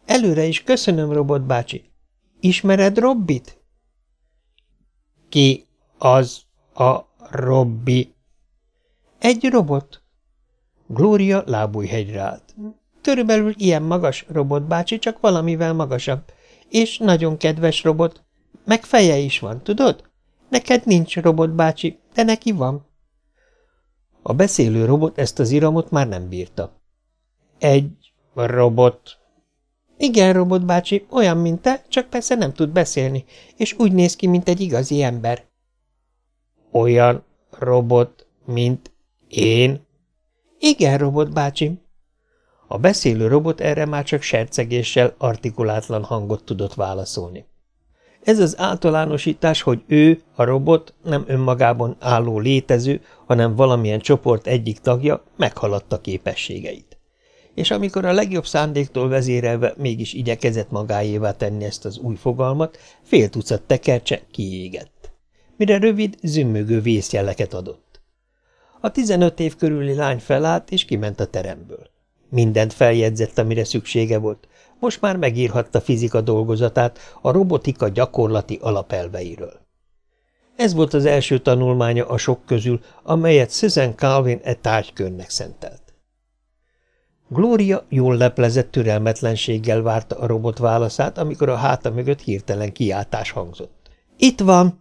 [SPEAKER 1] Előre is köszönöm, robot bácsi. Ismered Robbit? Ki az a Robbi? Egy robot. Glória lábújhegyre állt. Körülbelül ilyen magas, robot bácsi, csak valamivel magasabb. És nagyon kedves robot. Meg feje is van, tudod? Neked nincs robot bácsi, de neki van. A beszélő robot ezt az iramot már nem bírta. Egy robot. Igen, robot bácsi, olyan, mint te, csak persze nem tud beszélni, és úgy néz ki, mint egy igazi ember. Olyan robot, mint én? Igen, robot bácsi. A beszélő robot erre már csak sercegéssel, artikulátlan hangot tudott válaszolni. Ez az általánosítás, hogy ő, a robot, nem önmagában álló létező, hanem valamilyen csoport egyik tagja, meghaladta képességeit. És amikor a legjobb szándéktól vezérelve mégis igyekezett magáévá tenni ezt az új fogalmat, fél tucat tekercse kiégett. Mire rövid, zümmögő vészjeleket adott. A tizenöt év körüli lány felállt, és kiment a teremből. Mindent feljegyzett, amire szüksége volt. Most már megírhatta fizika dolgozatát a robotika gyakorlati alapelveiről. Ez volt az első tanulmánya a sok közül, amelyet Susan Calvin e tárgykörnek szentelt. Gloria jól leplezett türelmetlenséggel várta a robot válaszát, amikor a háta mögött hirtelen kiáltás hangzott. – Itt van!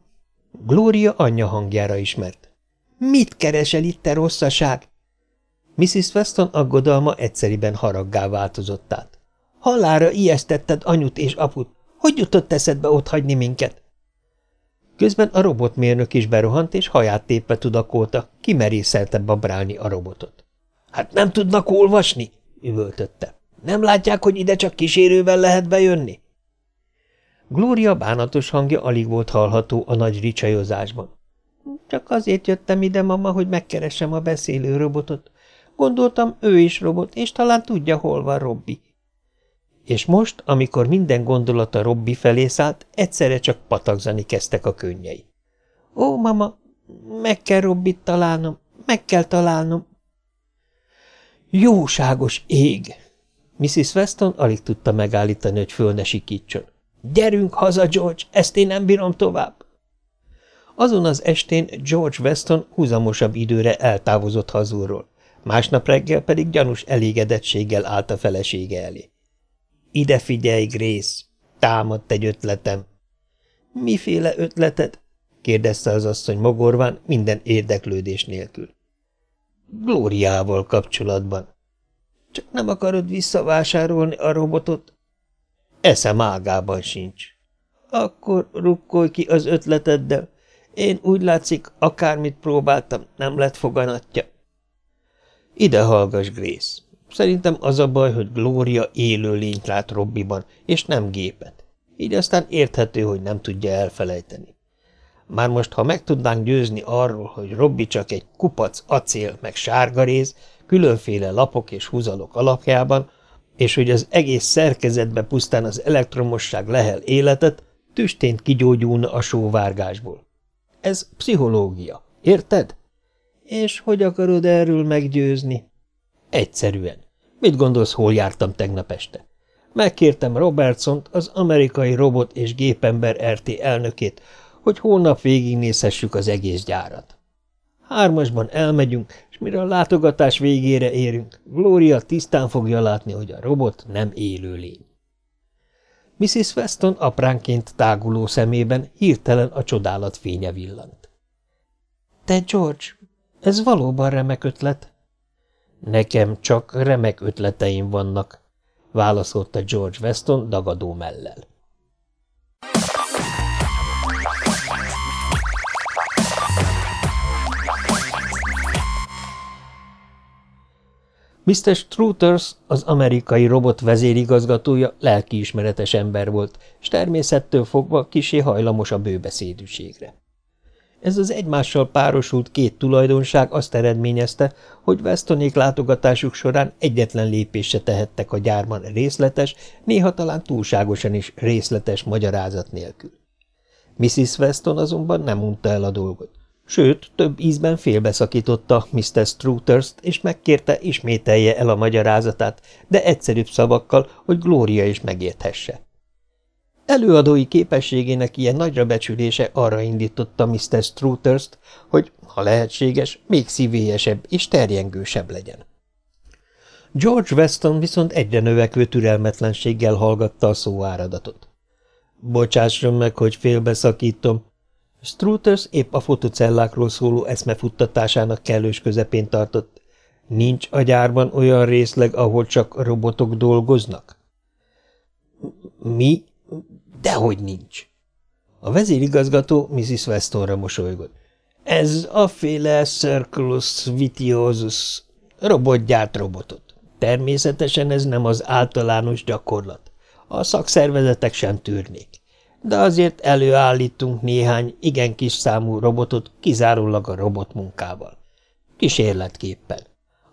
[SPEAKER 1] Gloria anyja hangjára ismert. – Mit keresel itt, te rosszaság? Mrs. Weston aggodalma egyszeriben haraggá változott át. Halára ijesztetted anyut és aput. Hogy jutott eszedbe ott hagyni minket? Közben a robotmérnök is berohant, és haját tépve tudakolta, kimerészelte babrálni a robotot. – Hát nem tudnak olvasni? – üvöltötte. – Nem látják, hogy ide csak kísérővel lehet bejönni? Glória bánatos hangja alig volt hallható a nagy ricsajozásban. – Csak azért jöttem ide, mama, hogy megkeressem a beszélő robotot. Gondoltam, ő is robot, és talán tudja, hol van Robbi. És most, amikor minden gondolata Robbi felé szállt, egyszerre csak patakzani kezdtek a könnyei. Ó, mama, meg kell Robbit találnom, meg kell találnom. Jóságos ég! Mrs. Weston alig tudta megállítani, hogy föl ne sikítson. Gyerünk haza, George, ezt én nem bírom tovább. Azon az estén George Weston húzamosabb időre eltávozott hazulról másnap reggel pedig gyanús elégedettséggel állt a felesége elé. – Ide figyelj, Grace! Támadt egy ötletem. – Miféle ötleted? – kérdezte az asszony mogorván, minden érdeklődés nélkül. – Glóriával kapcsolatban. – Csak nem akarod visszavásárolni a robotot? – Eszem ágában sincs. – Akkor rukkolj ki az ötleteddel. Én úgy látszik, akármit próbáltam, nem lett foganatja. Ide hallgass, Grace. Szerintem az a baj, hogy Gloria élő lényt lát Robbiban, és nem gépet. Így aztán érthető, hogy nem tudja elfelejteni. Már most, ha meg tudnánk győzni arról, hogy Robbi csak egy kupac acél meg sárgaréz, különféle lapok és húzalok alapjában, és hogy az egész szerkezetbe pusztán az elektromosság lehel életet, tüstént kigyógyulna a sóvárgásból. Ez pszichológia, érted? És hogy akarod erről meggyőzni? Egyszerűen. Mit gondolsz, hol jártam tegnap este? Megkértem Robertsont, az amerikai robot és gépember RT elnökét, hogy holnap végignézhessük az egész gyárat. Hármasban elmegyünk, és mire a látogatás végére érünk, Gloria tisztán fogja látni, hogy a robot nem élőlény. Mrs. Weston apránként táguló szemében hirtelen a csodálat fénye villant. – Te, George, ez valóban remek ötlet. Nekem csak remek ötleteim vannak, válaszolta George Weston dagadó mellel. Mr. Struthers, az amerikai robot vezérigazgatója lelkiismeretes ember volt, és természettől fogva kisé hajlamos a bőbeszédűségre. Ez az egymással párosult két tulajdonság azt eredményezte, hogy Westonék látogatásuk során egyetlen lépésre tehettek a gyárban részletes, néha talán túlságosan is részletes magyarázat nélkül. Mrs. Weston azonban nem unta el a dolgot. Sőt, több ízben félbeszakította Mr. Struthers-t, és megkérte, ismételje el a magyarázatát, de egyszerűbb szavakkal, hogy Glória is megérthesse. Előadói képességének ilyen nagyra becsülése arra indította Mr. Struthers-t, hogy, ha lehetséges, még szívélyesebb és terjengősebb legyen. George Weston viszont egyre növekvő türelmetlenséggel hallgatta a szóáradatot. Bocsásson meg, hogy félbeszakítom. Struthers épp a fotocellákról szóló eszmefuttatásának kellős közepén tartott. Nincs a gyárban olyan részleg, ahol csak robotok dolgoznak? Mi? Dehogy nincs. A vezérigazgató Mrs. Westonra mosolygott. Ez a féle Circulus Vitiosus robotgyárt robotot. Természetesen ez nem az általános gyakorlat. A szakszervezetek sem tűrnék. De azért előállítunk néhány igen kis számú robotot kizárólag a robotmunkával. Kísérletképpen.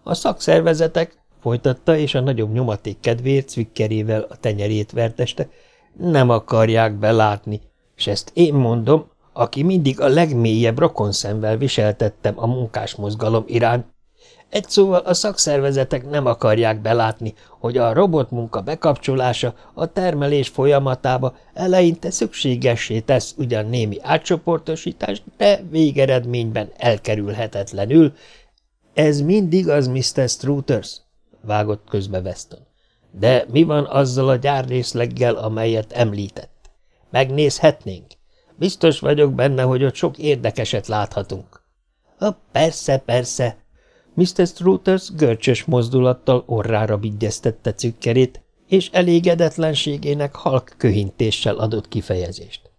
[SPEAKER 1] A szakszervezetek, folytatta, és a nagyobb nyomaték kedvéért cvikkerével a tenyerét verteste, nem akarják belátni, és ezt én mondom, aki mindig a legmélyebb rokonszemvel viseltettem a munkásmozgalom iránt, egy szóval a szakszervezetek nem akarják belátni, hogy a robotmunka bekapcsolása a termelés folyamatába eleinte szükségessé tesz ugyan némi átcsoportosítást, de végeredményben elkerülhetetlenül. Ez mindig az, Mr. Struthers, vágott közbe Weston. De mi van azzal a gyárrészleggel, amelyet említett? Megnézhetnénk? Biztos vagyok benne, hogy ott sok érdekeset láthatunk. Ha, persze, persze, Mr. Struthers görcsös mozdulattal orrára vigyeztette cükkerét, és elégedetlenségének halk köhintéssel adott kifejezést.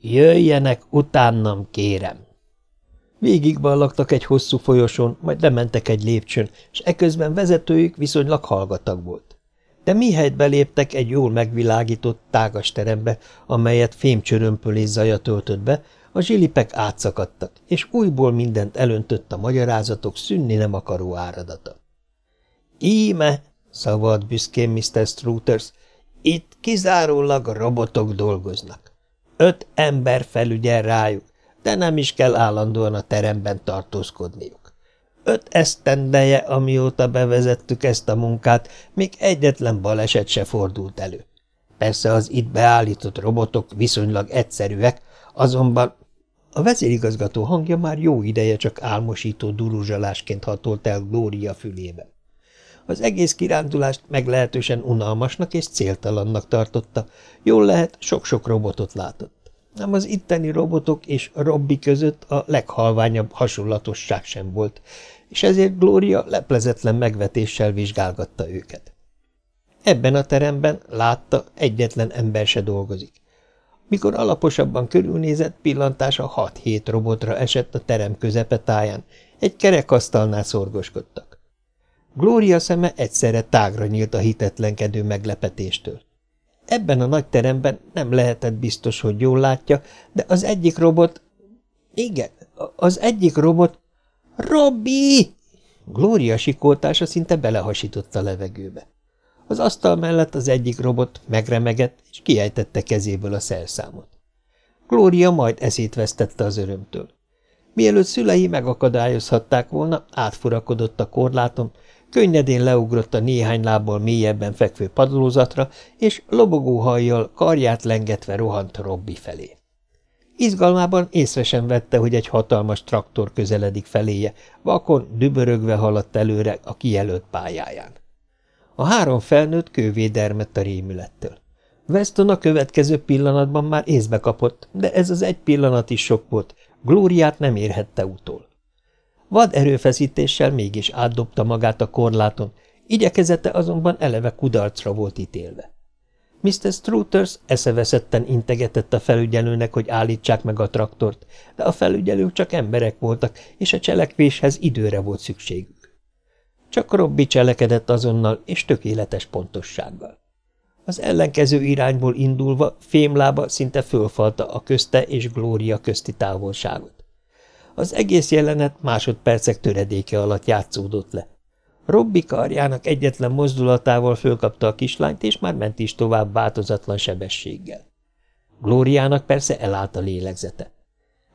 [SPEAKER 1] Jöjjenek utánam, kérem! Végigballagtak egy hosszú folyosón, majd lementek egy lépcsőn, és eközben vezetőjük viszonylag hallgatag volt. De mihelyt beléptek egy jól megvilágított, tágas terembe, amelyet fémcsörömpölés zaja töltött be, a zsilipek átszakadtak, és újból mindent elöntött a magyarázatok szűnni nem akaró áradata. Íme, szavalt büszkén Mr. Struthers, itt kizárólag robotok dolgoznak. Öt ember felügyel rájuk, de nem is kell állandóan a teremben tartózkodniuk. Öt esztendeje, amióta bevezettük ezt a munkát, még egyetlen baleset se fordult elő. Persze az itt beállított robotok viszonylag egyszerűek, azonban a vezérigazgató hangja már jó ideje csak álmosító duruzsalásként hatolt el Glória fülébe. Az egész kirándulást meglehetősen unalmasnak és céltalannak tartotta, jól lehet, sok-sok robotot látott. Nem az itteni robotok és Robbi között a leghalványabb hasonlatosság sem volt, és ezért Glória leplezetlen megvetéssel vizsgálgatta őket. Ebben a teremben látta, egyetlen ember se dolgozik. Mikor alaposabban körülnézett, pillantása hat-hét robotra esett a terem táján, egy kerekasztalnál szorgoskodtak. Glória szeme egyszerre tágra nyílt a hitetlenkedő meglepetéstől. Ebben a nagy teremben nem lehetett biztos, hogy jól látja, de az egyik robot... Igen, az egyik robot... Robbi! Glória sikoltása szinte belehasított a levegőbe. Az asztal mellett az egyik robot megremegett, és kiejtette kezéből a szerszámot. Glória majd eszét vesztette az örömtől. Mielőtt szülei megakadályozhatták volna, átfurakodott a korláton, könnyedén leugrott a néhány lábbal mélyebben fekvő padlózatra, és lobogó hajjal, karját lengetve rohant Robbi felé. Izgalmában észre sem vette, hogy egy hatalmas traktor közeledik feléje, vakon, dübörögve haladt előre a kijelölt pályáján. A három felnőtt kővé dermedt a rémülettől. Weston a következő pillanatban már észbe kapott, de ez az egy pillanat is sok volt, Glóriát nem érhette utol. Vad erőfeszítéssel mégis átdobta magát a korláton, igyekezete azonban eleve kudarcra volt ítélve. Mr. Struthers eszeveszetten integetett a felügyelőnek, hogy állítsák meg a traktort, de a felügyelők csak emberek voltak, és a cselekvéshez időre volt szükségük. Csak Robbi cselekedett azonnal és tökéletes pontossággal. Az ellenkező irányból indulva fémlába szinte fölfalta a közte és Glória közti távolságot. Az egész jelenet másodpercek töredéke alatt játszódott le. Robbi karjának egyetlen mozdulatával fölkapta a kislányt, és már ment is tovább változatlan sebességgel. Glóriának persze elállt a lélegzete.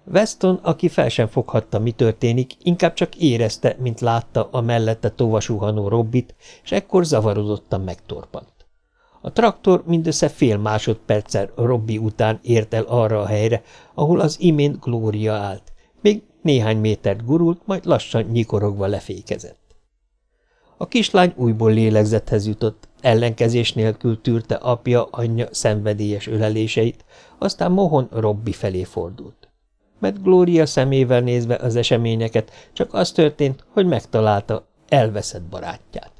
[SPEAKER 1] Weston, aki fel sem foghatta, mi történik, inkább csak érezte, mint látta a mellette tovasuhanó Robbit, és ekkor zavarodottan megtorpant. A traktor mindössze fél másodperccel Robbi után ért el arra a helyre, ahol az imént Glória állt. Még néhány métert gurult, majd lassan nyikorogva lefékezett. A kislány újból lélegzethez jutott, ellenkezés nélkül tűrte apja, anyja szenvedélyes öleléseit, aztán mohon Robbi felé fordult. Mert Glória szemével nézve az eseményeket csak az történt, hogy megtalálta elveszett barátját.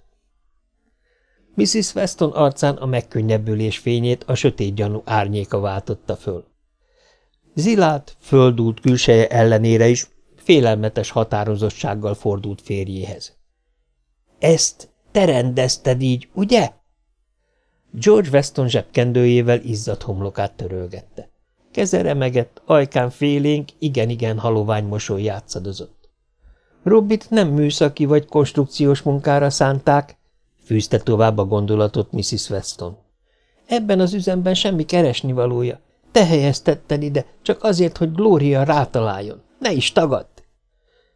[SPEAKER 1] Mrs. Weston arcán a megkönnyebbülés fényét a sötét gyanú árnyéka váltotta föl. Zilált, földult külseje ellenére is félelmetes határozottsággal fordult férjéhez. – Ezt te rendezted így, ugye? George Weston zsebkendőjével izzadt homlokát törölgette. Keze remegett, ajkán félénk, igen-igen halovány mosoly játszadozott. Robbit nem műszaki vagy konstrukciós munkára szánták, fűzte tovább a gondolatot Mrs. Weston. Ebben az üzemben semmi keresnivalója. Te helyeztetted ide, csak azért, hogy Gloria rátaláljon. Ne is tagadd!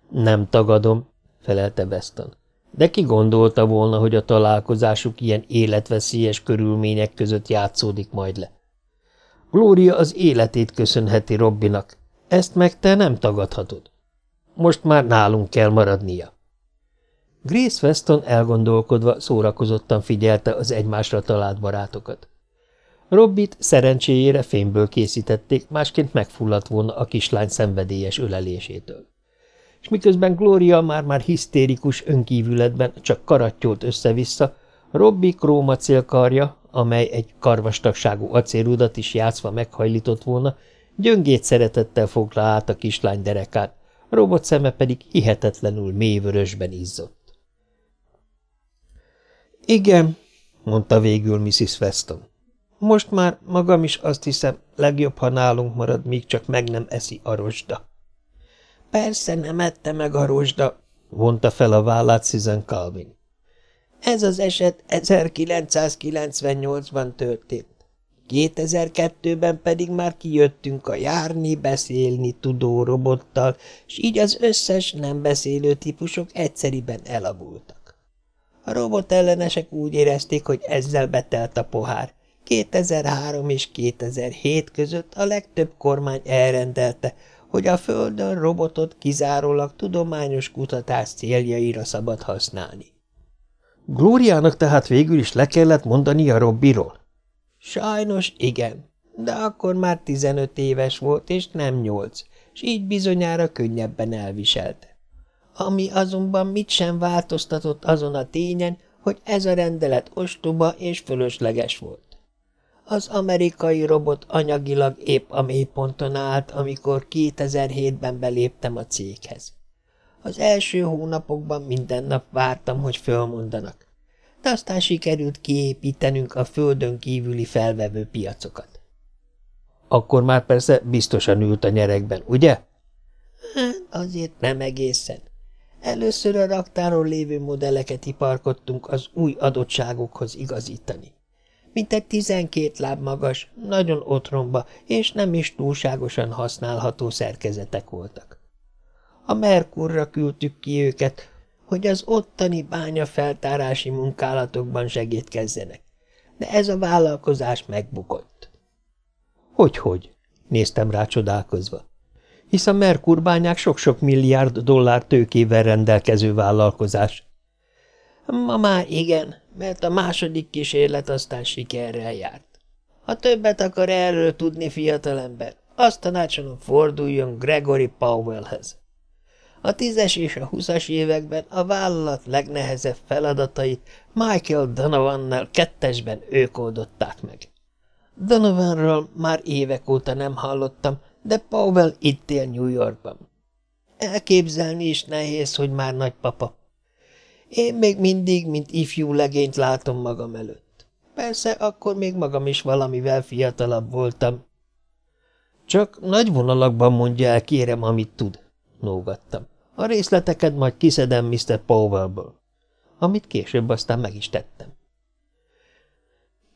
[SPEAKER 1] Nem tagadom, felelte Weston. De ki gondolta volna, hogy a találkozásuk ilyen életveszélyes körülmények között játszódik majd le? Gloria az életét köszönheti Robbinak, ezt meg te nem tagadhatod. Most már nálunk kell maradnia. Grace Weston elgondolkodva szórakozottan figyelte az egymásra talált barátokat. Robbit szerencséjére fényből készítették, másként megfulladt volna a kislány szenvedélyes ölelésétől. És miközben Gloria már-már hisztérikus önkívületben csak karattyólt össze-vissza, Robbi krómacélkarja, amely egy karvastagságú acéludat is játszva meghajlított volna, gyöngét szeretettel fogla át a kislány derekát, robot szeme pedig hihetetlenül mélyvörösben izzott. Igen, mondta végül Mrs. Weston. Most már magam is azt hiszem, legjobb, ha nálunk marad, míg csak meg nem eszi a rozsda. Persze nem ette meg a rozsda, vonta fel a vállát Susan Calvin. Ez az eset 1998-ban történt. 2002-ben pedig már kijöttünk a járni, beszélni tudó robottal, és így az összes nem beszélő típusok egyszeriben elavultak. A robotellenesek úgy érezték, hogy ezzel betelt a pohár. 2003 és 2007 között a legtöbb kormány elrendelte, hogy a Földön robotot kizárólag tudományos kutatás céljaira szabad használni. Glóriának tehát végül is le kellett mondani a Robbiról? Sajnos igen, de akkor már 15 éves volt, és nem 8, és így bizonyára könnyebben elviselte ami azonban mit sem változtatott azon a tényen, hogy ez a rendelet ostoba és fölösleges volt. Az amerikai robot anyagilag épp a mélyponton állt, amikor 2007-ben beléptem a céghez. Az első hónapokban minden nap vártam, hogy fölmondanak, de aztán sikerült kiépítenünk a földön kívüli felvevő piacokat. Akkor már persze biztosan ült a nyerekben, ugye? Hát azért nem egészen. Először a raktáron lévő modelleket iparkodtunk az új adottságokhoz igazítani. Egy tizenkét láb magas, nagyon otromba és nem is túlságosan használható szerkezetek voltak. A Merkurra küldtük ki őket, hogy az ottani bányafeltárási munkálatokban segítkezzenek, de ez a vállalkozás megbukott. Hogy-hogy? néztem rá csodálkozva hisz a Merkur bányák sok-sok milliárd dollár tőkével rendelkező vállalkozás. Ma már igen, mert a második kísérlet aztán sikerrel járt. Ha többet akar erről tudni, fiatalember, azt tanácsolom forduljon Gregory Powellhez. A tízes és a huszas években a vállalat legnehezebb feladatait Michael Donovannal kettesben ők oldották meg. Donovanról már évek óta nem hallottam, de Powell itt él New Yorkban. Elképzelni is nehéz, hogy már nagypapa. Én még mindig, mint ifjú legényt látom magam előtt. Persze, akkor még magam is valamivel fiatalabb voltam. Csak nagy vonalakban mondja el, kérem, amit tud, nógattam. A részleteket majd kiszedem Mr. Powellből, amit később aztán meg is tettem.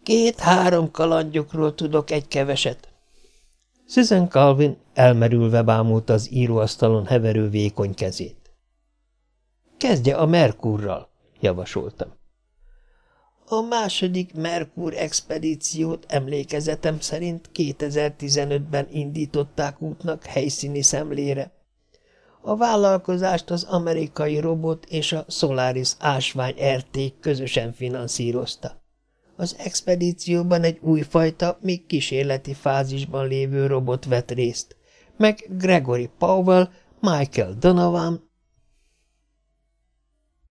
[SPEAKER 1] Két-három kalandjukról tudok egy keveset, Susan Calvin elmerülve bámulta az íróasztalon heverő vékony kezét. Kezdje a Merkurral, javasoltam. A második Merkur expedíciót emlékezetem szerint 2015-ben indították útnak helyszíni szemlére. A vállalkozást az amerikai robot és a Solaris ásvány RT közösen finanszírozta. Az expedícióban egy újfajta, még kísérleti fázisban lévő robot vett részt, meg Gregory Powell, Michael Donovan